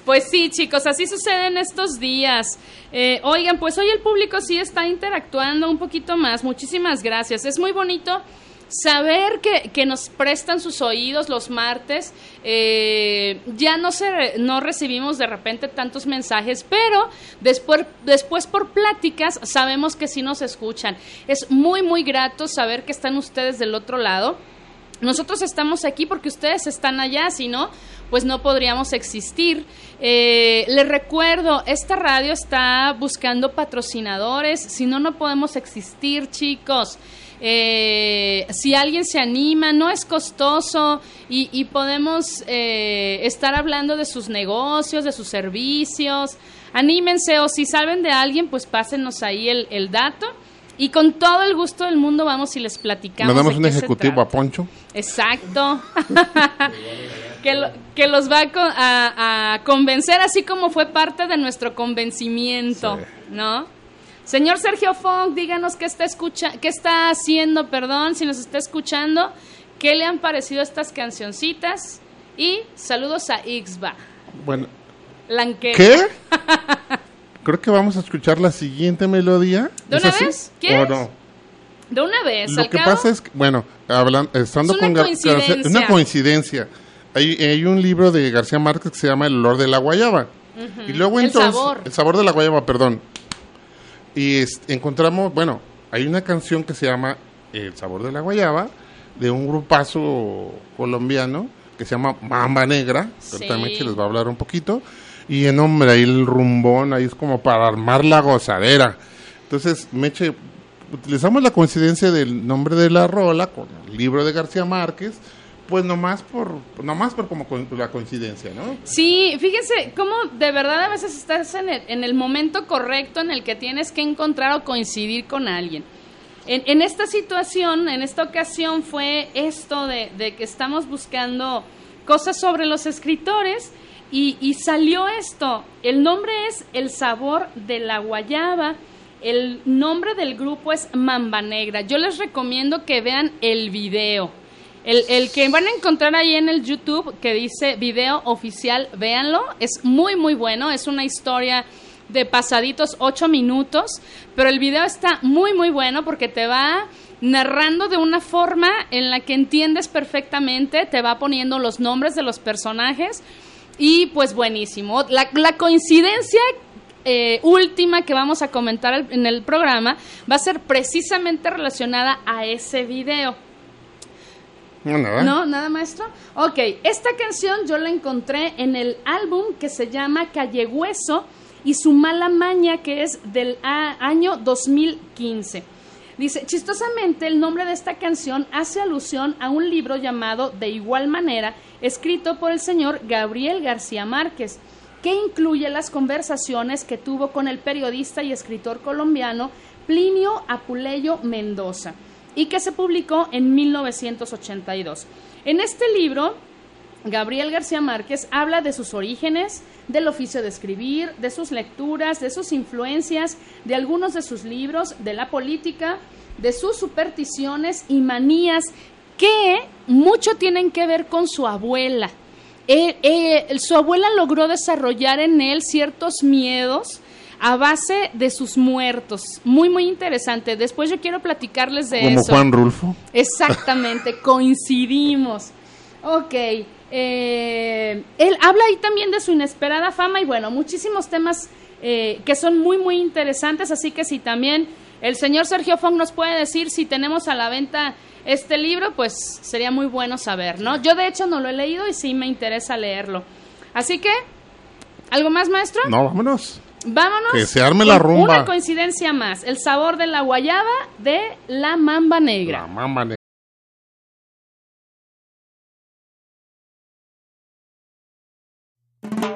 Pues sí, chicos, así sucede en estos días. Eh, oigan, pues hoy el público sí está interactuando un poquito más. Muchísimas gracias. Es muy bonito saber que, que nos prestan sus oídos los martes. Eh, ya no, se, no recibimos de repente tantos mensajes, pero después, después por pláticas sabemos que sí nos escuchan. Es muy, muy grato saber que están ustedes del otro lado. Nosotros estamos aquí porque ustedes están allá, si no, pues no podríamos existir. Eh, les recuerdo, esta radio está buscando patrocinadores, si no, no podemos existir, chicos. Eh, si alguien se anima, no es costoso y, y podemos eh, estar hablando de sus negocios, de sus servicios. Anímense o si saben de alguien, pues pásenos ahí el, el dato. Y con todo el gusto del mundo vamos y les platicamos. Mandamos un ejecutivo a Poncho. Exacto. [laughs] que, lo- que los va a, co- a- a convencer así como fue parte de nuestro convencimiento, Sí. ¿no? Señor Sergio Fong, díganos qué está escucha qué está haciendo, perdón, si nos está escuchando, qué le han parecido estas cancioncitas y saludos a Ixba, Bueno, Lanque. ¿qué? [laughs] Creo que vamos a escuchar la siguiente melodía. ¿De ¿Es una así? vez? ¿Quieres? ¿O no? De una vez, Lo al que cabo, pasa es que, bueno, hablan, estando Es una con Gar- coincidencia. García- una coincidencia. Hay, hay un libro de García Márquez que se llama El olor de la guayaba. Y luego El entonces, sabor. el sabor de la guayaba, perdón. Y encontramos, bueno, hay una canción que se llama El sabor de la guayaba de un grupazo colombiano que se llama Mamba Negra, Sí. también se les va a hablar un poquito. Y en hombre, ahí el rumbón, ahí es como para armar la gozadera. Entonces, Meche, utilizamos la coincidencia del nombre de la rola con el libro de García Márquez, pues nomás por, nomás por como co- la coincidencia, ¿no? Sí, fíjense cómo de verdad a veces estás en el, en el momento correcto en el que tienes que encontrar o coincidir con alguien. En, en esta situación, en esta ocasión fue esto de, de que estamos buscando cosas sobre los escritores y, y salió esto. El nombre es El sabor de la guayaba. El nombre del grupo es Mamba Negra. Yo les recomiendo que vean el video. El, que van a encontrar ahí en el YouTube que dice video oficial, véanlo. Es muy, muy bueno. Es una historia de pasaditos ocho minutos. Pero el video está muy, muy bueno porque te va narrando de una forma en la que entiendes perfectamente. Te va poniendo los nombres de los personajes. Y pues buenísimo. La, la coincidencia eh, última que vamos a comentar en el programa va a ser precisamente relacionada a ese video. No, nada. ¿No? ¿Nada, maestro? Ok, esta canción yo la encontré en el álbum que se llama Calle Hueso y su mala maña, que es del año 2015. Dice, chistosamente el nombre de esta canción hace alusión a un libro llamado De igual manera, escrito por el señor Gabriel García Márquez, que incluye las conversaciones que tuvo con el periodista y escritor colombiano Plinio Apuleyo Mendoza y que se publicó en 1982. En este libro, Gabriel García Márquez habla de sus orígenes, del oficio de escribir, de sus lecturas, de sus influencias, de algunos de sus libros, de la política, de sus supersticiones y manías que mucho tienen que ver con su abuela. Eh, eh, su abuela logró desarrollar en él ciertos miedos a base de sus muertos. Muy, muy interesante. Después yo quiero platicarles de Como eso. Juan Rulfo. Exactamente, coincidimos. Ok, eh, él habla ahí también de su inesperada fama y bueno, muchísimos temas eh, que son muy, muy interesantes, así que si también el señor Sergio Fong nos puede decir si tenemos a la venta este libro, pues sería muy bueno saber, ¿no? Yo de hecho no lo he leído y sí me interesa leerlo. Así que, ¿algo más, maestro? No, vámonos. Vámonos. Que se arme la rumba. Una coincidencia más, el sabor de la guayaba de la mamba negra. La mamba negra. you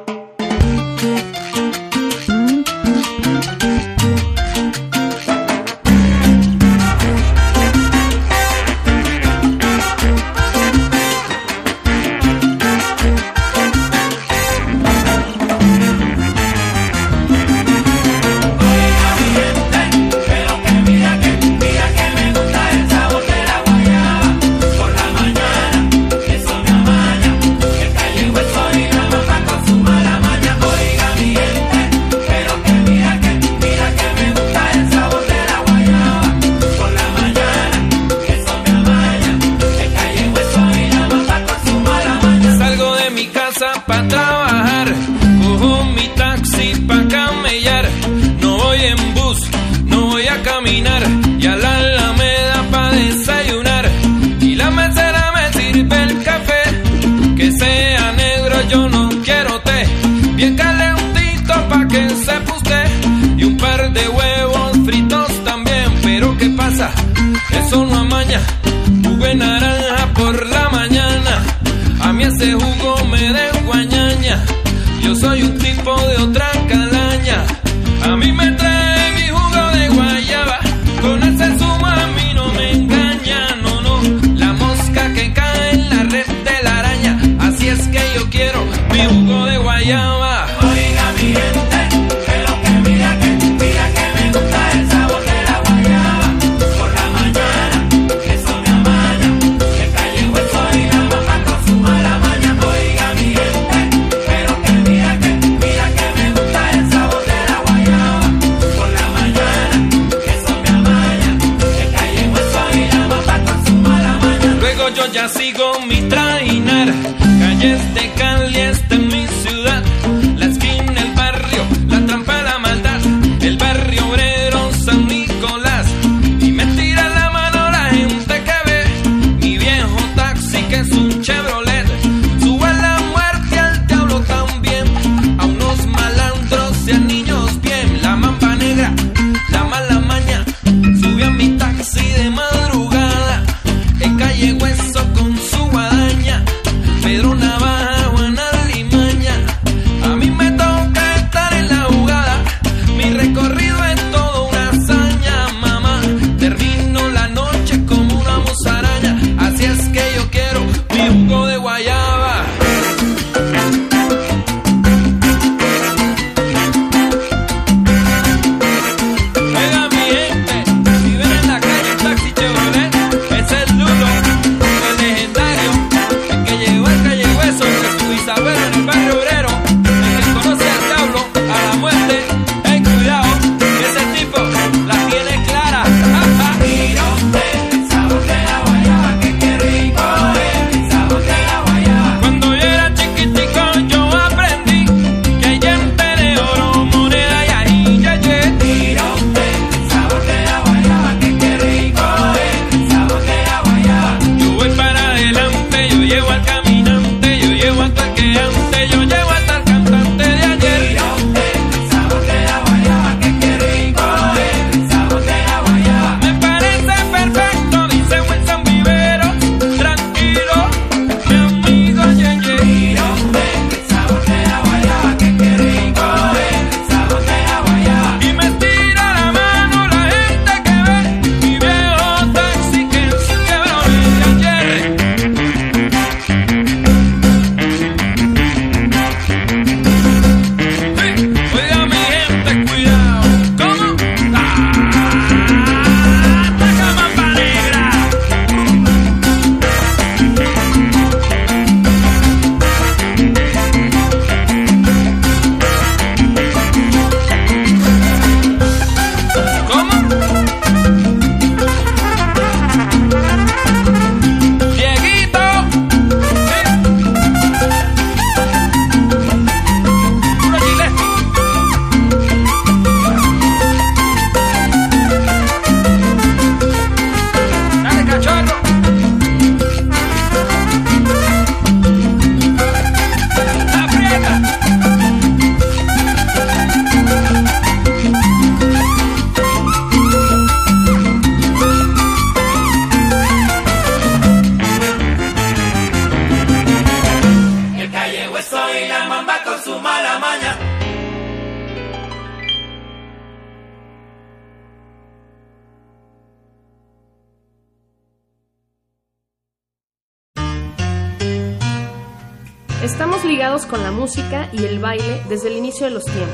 música y el baile desde el inicio de los tiempos.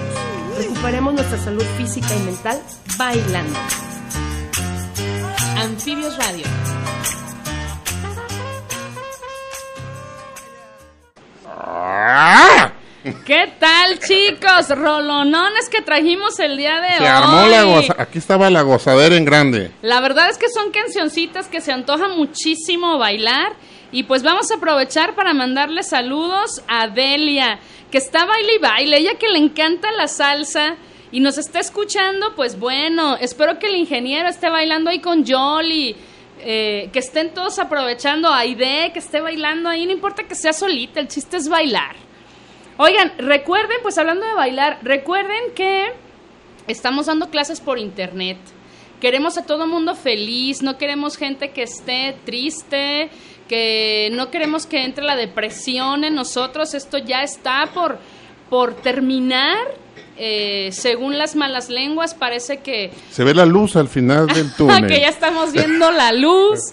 Recuperemos nuestra salud física y mental bailando. Anfibios Radio. ¡Ah! ¿Qué tal, chicos? Rolonones que trajimos el día de hoy. Se armó la goza Aquí estaba la gozadera en grande. La verdad es que son cancioncitas que se antoja muchísimo bailar. Y pues vamos a aprovechar para mandarle saludos a Delia, que está baile y baile, ella que le encanta la salsa y nos está escuchando, pues bueno, espero que el ingeniero esté bailando ahí con Jolly, eh, que estén todos aprovechando a Aide, que esté bailando ahí, no importa que sea solita, el chiste es bailar. Oigan, recuerden, pues hablando de bailar, recuerden que estamos dando clases por internet. Queremos a todo mundo feliz, no queremos gente que esté triste, que no queremos que entre la depresión en nosotros. Esto ya está por, por terminar. Eh, según las malas lenguas, parece que Se ve la luz al final del [laughs] túnel. que ya estamos viendo la luz. [laughs]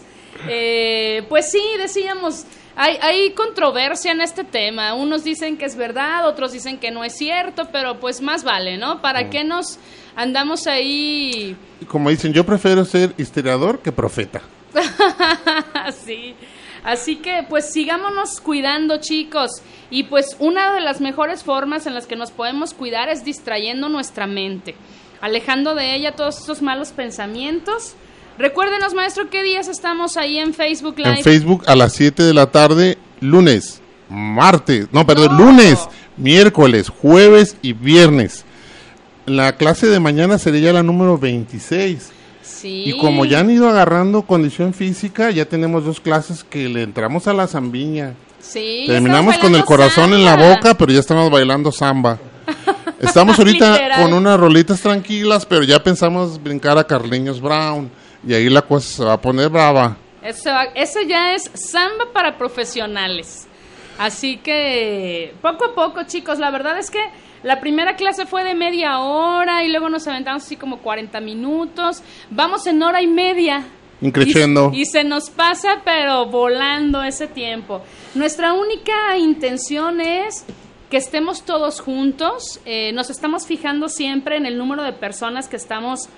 Eh, pues sí, decíamos, hay, hay controversia en este tema. Unos dicen que es verdad, otros dicen que no es cierto, pero pues más vale, ¿no? ¿Para qué nos andamos ahí? Como dicen, yo prefiero ser historiador que profeta. [laughs] sí. Así que pues sigámonos cuidando chicos y pues una de las mejores formas en las que nos podemos cuidar es distrayendo nuestra mente, alejando de ella todos esos malos pensamientos. Recuérdenos maestro qué días estamos ahí en Facebook Live. En Facebook a las 7 de la tarde, lunes, martes, no, perdón, lunes, miércoles, jueves y viernes. La clase de mañana sería la número 26. Sí. Y como ya han ido agarrando condición física, ya tenemos dos clases que le entramos a la zambiña. Sí, Terminamos con el corazón en la boca, pero ya estamos bailando samba. Estamos [laughs] ahorita Literal. con unas rolitas tranquilas, pero ya pensamos brincar a Carleños Brown. Y ahí la cosa se va a poner brava. Eso, eso ya es samba para profesionales. Así que poco a poco, chicos, la verdad es que la primera clase fue de media hora y luego nos aventamos así como 40 minutos. Vamos en hora y media. Increciendo. Y, y se nos pasa, pero volando ese tiempo. Nuestra única intención es que estemos todos juntos. Eh, nos estamos fijando siempre en el número de personas que estamos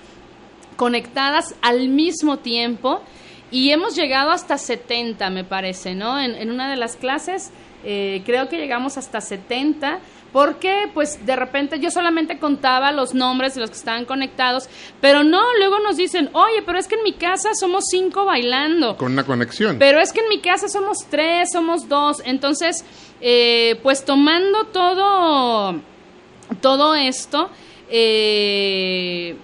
conectadas al mismo tiempo y hemos llegado hasta 70, me parece, ¿no? En, en una de las clases eh, creo que llegamos hasta 70 porque pues de repente yo solamente contaba los nombres de los que estaban conectados, pero no, luego nos dicen, oye, pero es que en mi casa somos cinco bailando. Con una conexión. Pero es que en mi casa somos tres, somos dos. Entonces, eh, pues tomando todo, todo esto, eh,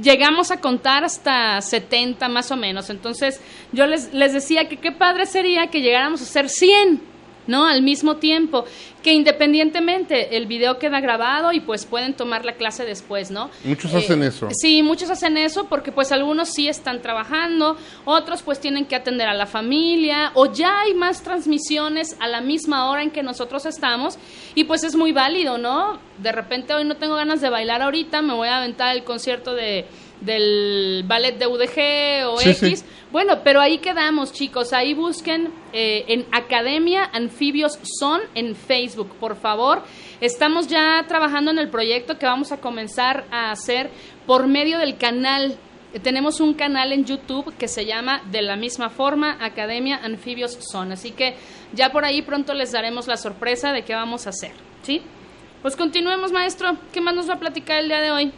llegamos a contar hasta 70 más o menos. Entonces, yo les, les decía que qué padre sería que llegáramos a ser 100. ¿No? Al mismo tiempo, que independientemente el video queda grabado y pues pueden tomar la clase después, ¿no? Muchos Eh, hacen eso. Sí, muchos hacen eso porque pues algunos sí están trabajando, otros pues tienen que atender a la familia o ya hay más transmisiones a la misma hora en que nosotros estamos y pues es muy válido, ¿no? De repente hoy no tengo ganas de bailar ahorita, me voy a aventar el concierto de del ballet de UDG o Sí, X. sí. Bueno, pero ahí quedamos, chicos. Ahí busquen eh, en Academia Anfibios Son en Facebook, por favor. Estamos ya trabajando en el proyecto que vamos a comenzar a hacer por medio del canal. Tenemos un canal en YouTube que se llama de la misma forma Academia Anfibios Son. Así que ya por ahí pronto les daremos la sorpresa de qué vamos a hacer. ¿Sí? Pues continuemos, maestro. ¿Qué más nos va a platicar el día de hoy?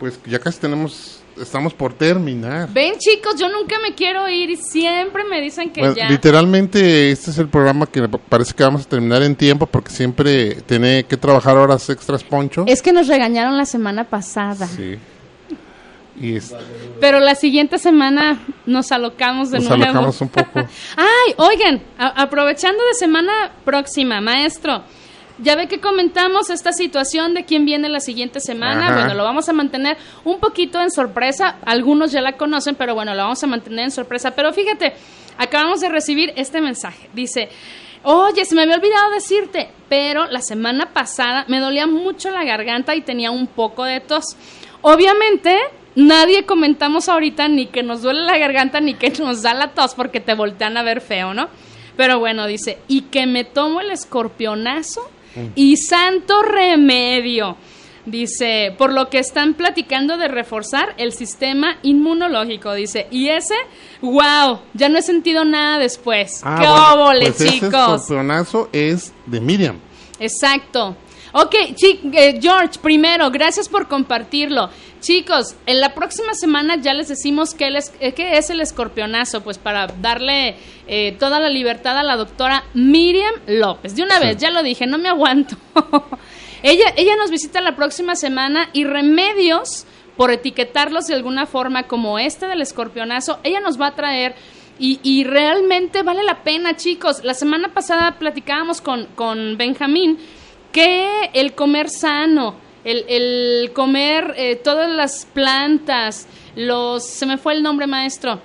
Pues ya casi tenemos, estamos por terminar. Ven, chicos, yo nunca me quiero ir y siempre me dicen que Bueno, ya. literalmente este es el programa que parece que vamos a terminar en tiempo porque siempre tiene que trabajar horas extras Poncho. Es que nos regañaron la semana pasada. Sí. Y es- Pero la siguiente semana nos alocamos de nos nuevo. alocamos un poco. [laughs] Ay, oigan, aprovechando de semana próxima, maestro, ya ve que comentamos esta situación de quién viene la siguiente semana. Ajá. Bueno, lo vamos a mantener un poquito en sorpresa. Algunos ya la conocen, pero bueno, lo vamos a mantener en sorpresa. Pero fíjate, acabamos de recibir este mensaje. Dice, oye, se me había olvidado decirte, pero la semana pasada me dolía mucho la garganta y tenía un poco de tos. Obviamente, nadie comentamos ahorita ni que nos duele la garganta ni que nos da la tos porque te voltean a ver feo, ¿no? Pero bueno, dice, y que me tomo el escorpionazo y santo remedio. Dice, por lo que están platicando de reforzar el sistema inmunológico, dice, y ese, wow, ya no he sentido nada después. Ah, ¡Qué bueno, óvole, pues chicos! es de Miriam. Exacto. Ok, eh, George, primero, gracias por compartirlo. Chicos, en la próxima semana ya les decimos qué, les- eh, qué es el escorpionazo, pues para darle eh, toda la libertad a la doctora Miriam López. De una Sí. vez, ya lo dije, no me aguanto. [laughs] Ella, ella nos visita la próxima semana y remedios por etiquetarlos de alguna forma como este del escorpionazo, ella nos va a traer y, y realmente vale la pena, chicos. La semana pasada platicábamos con, con Benjamín que el comer sano, el, el comer eh, todas las plantas, los... Se me fue el nombre, maestro.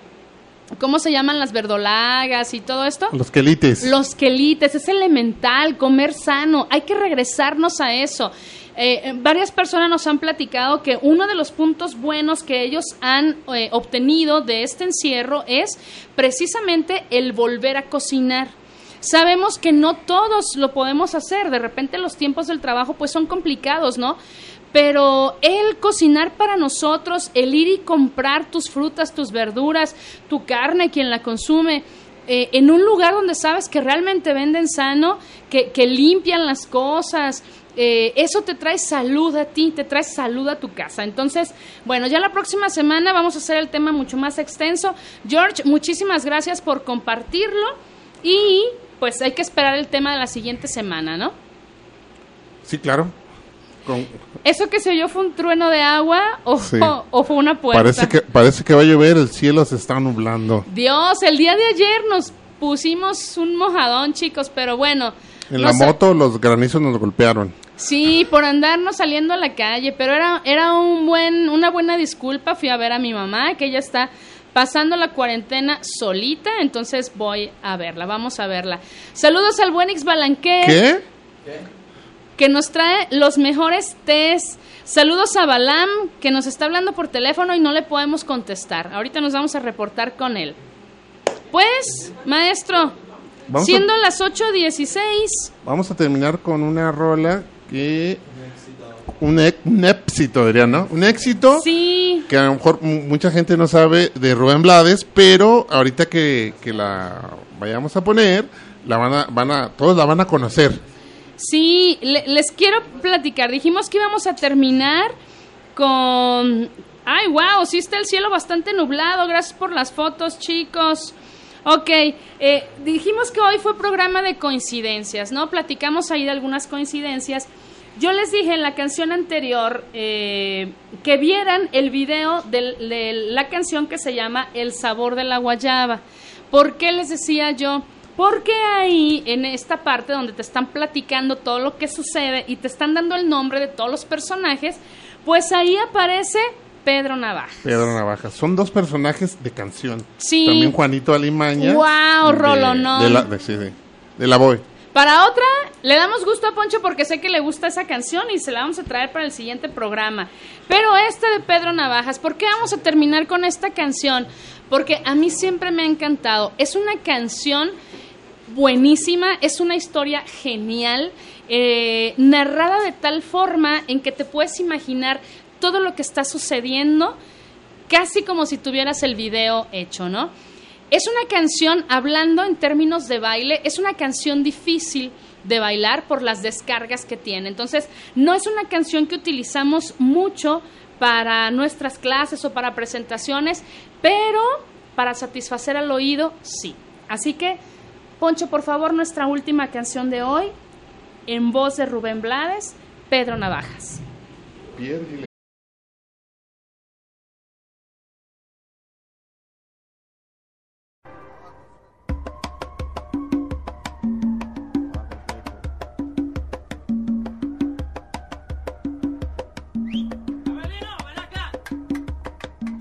¿Cómo se llaman las verdolagas y todo esto? Los quelites. Los quelites, es elemental, comer sano, hay que regresarnos a eso. Eh, varias personas nos han platicado que uno de los puntos buenos que ellos han eh, obtenido de este encierro es precisamente el volver a cocinar. Sabemos que no todos lo podemos hacer, de repente los tiempos del trabajo pues son complicados, ¿no? Pero el cocinar para nosotros, el ir y comprar tus frutas, tus verduras, tu carne, quien la consume, eh, en un lugar donde sabes que realmente venden sano, que, limpian las cosas, eh, eso te trae salud a ti, te trae salud a tu casa. Entonces, bueno, ya la próxima semana vamos a hacer el tema mucho más extenso. George, muchísimas gracias por compartirlo y pues hay que esperar el tema de la siguiente semana, ¿no? Sí, claro. Con- ¿Eso que se oyó fue un trueno de agua o, Sí. [laughs] o fue una puerta? parece, que, parece que va a llover, el cielo se está nublando. Dios, el día de ayer nos pusimos un mojadón, chicos, pero bueno. En la moto los granizos nos golpearon. Sí, por andarnos saliendo a la calle, pero era, era un buen, una buena disculpa. Fui a ver a mi mamá, que ella está pasando la cuarentena solita, entonces voy a verla, vamos a verla. Saludos al buen Balanqué, ¿Qué? que nos trae los mejores test. Saludos a Balam, que nos está hablando por teléfono y no le podemos contestar. Ahorita nos vamos a reportar con él. Pues, maestro, Vamos a- siendo las 8.16, Vamos a terminar con una rola que... Un, e- un éxito, diría, ¿no? Un éxito sí, que a lo mejor mu- mucha gente no sabe de Rubén Blades, pero ahorita que, que la vayamos a poner, la van a, van a, todos la van a conocer. Sí, le- les quiero platicar. Dijimos que íbamos a terminar con... Ay, wow, sí está el cielo bastante nublado. Gracias por las fotos, chicos. Ok, eh, dijimos que hoy fue programa de coincidencias, ¿no? Platicamos ahí de algunas coincidencias. Yo les dije en la canción anterior eh, que vieran el video de la canción que se llama El sabor de la guayaba. ¿Por qué les decía yo? Porque ahí, en esta parte donde te están platicando todo lo que sucede y te están dando el nombre de todos los personajes, pues ahí aparece Pedro Navaja. Pedro Navajas. Son dos personajes de canción. Sí. También Juanito Alimaña. Guau, de- rolonón. De la, de, sí, de- de la Boy. Para otra, le damos gusto a Poncho porque sé que le gusta esa canción y se la vamos a traer para el siguiente programa. Pero esta de Pedro Navajas, ¿por qué vamos a terminar con esta canción? Porque a mí siempre me ha encantado. Es una canción buenísima, es una historia genial, eh, narrada de tal forma en que te puedes imaginar todo lo que está sucediendo, casi como si tuvieras el video hecho, ¿no? Es una canción, hablando en términos de baile, es una canción difícil de bailar por las descargas que tiene. Entonces, no es una canción que utilizamos mucho para nuestras clases o para presentaciones, pero para satisfacer al oído, sí. Así que, Poncho, por favor, nuestra última canción de hoy, en voz de Rubén Blades, Pedro Navajas.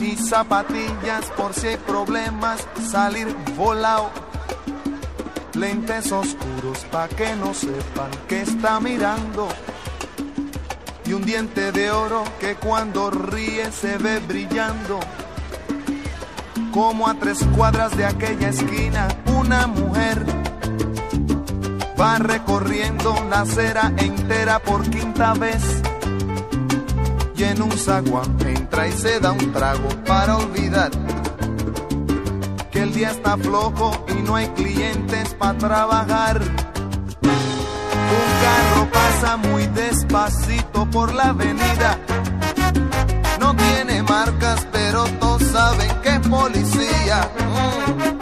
y zapatillas por si hay problemas, salir volado. Lentes oscuros pa' que no sepan que está mirando. Y un diente de oro que cuando ríe se ve brillando. Como a tres cuadras de aquella esquina, una mujer va recorriendo la acera entera por quinta vez y en un zaguán entra y se da un trago para olvidar que el día está flojo y no hay clientes para trabajar. Un carro pasa muy despacito por la avenida. No tiene marcas, pero todos saben que es policía. Mm.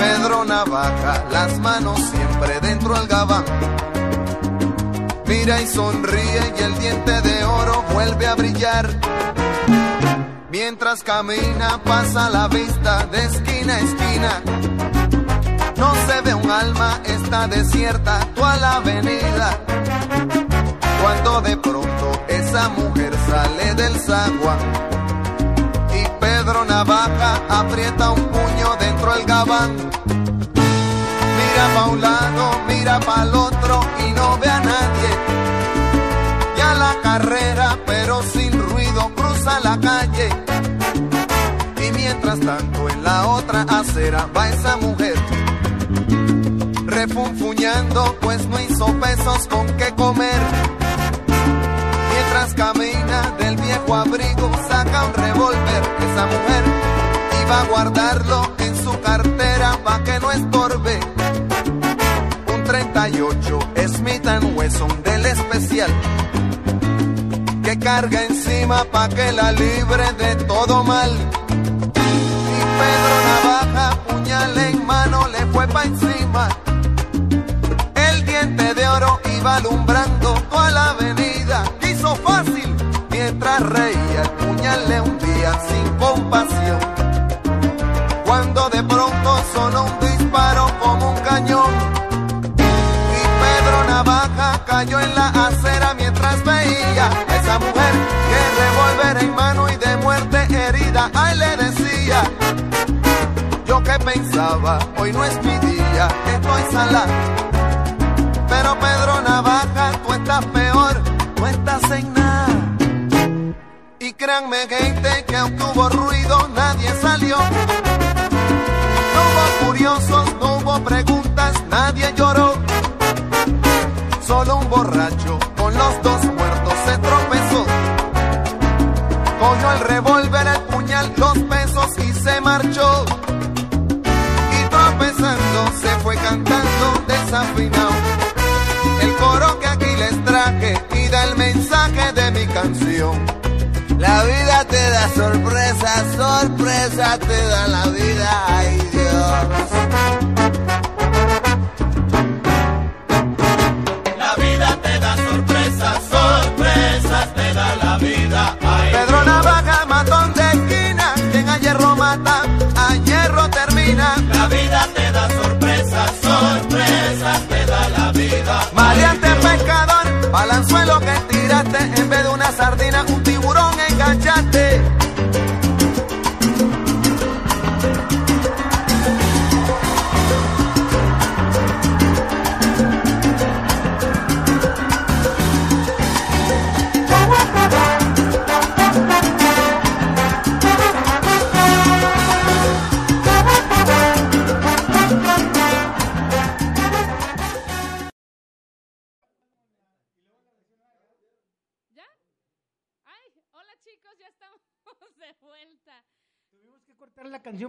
Pedro Navaja, las manos siempre dentro del gabán. Mira y sonríe y el diente de oro vuelve a brillar. Mientras camina pasa la vista de esquina a esquina. No se ve un alma, está desierta toda la avenida. Cuando de pronto esa mujer sale del zaguán y Pedro Navaja aprieta un puño dentro del gabán. Mira pa' un lado, mira pa' cruza la calle. Y mientras tanto en la otra acera va esa mujer refunfuñando, pues no hizo pesos con qué comer. Mientras camina del viejo abrigo, saca un revólver. Esa mujer iba a guardarlo en su cartera pa' que no estorbe. Un 38 Smith Wesson del especial carga encima pa' que la libre de todo mal. Y Pedro Navaja, puñal en mano, le fue pa' encima. El diente de oro iba alumbrando toda la avenida. Hizo fácil mientras reía. El puñal le hundía sin compasión. Cuando de pronto sonó un disparo hoy no es mi día, estoy salada. Pero Pedro Navaja, tú estás peor, no estás en nada. Y créanme, gente, que aunque hubo ruido, nadie salió. Te da sorpresa, sorpresa te da la vida, ay Dios.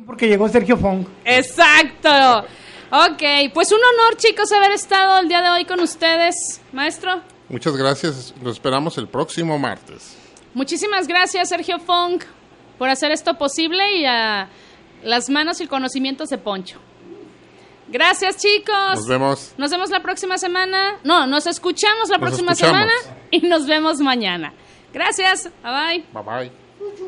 Porque llegó Sergio Fong. Exacto. Ok, pues un honor chicos haber estado el día de hoy con ustedes, maestro. Muchas gracias. Nos esperamos el próximo martes. Muchísimas gracias Sergio Fong por hacer esto posible y a las manos y conocimientos de Poncho. Gracias chicos. Nos vemos. Nos vemos la próxima semana. No, nos escuchamos la Nos próxima escuchamos. semana y nos vemos mañana. Gracias. Bye bye. Bye bye.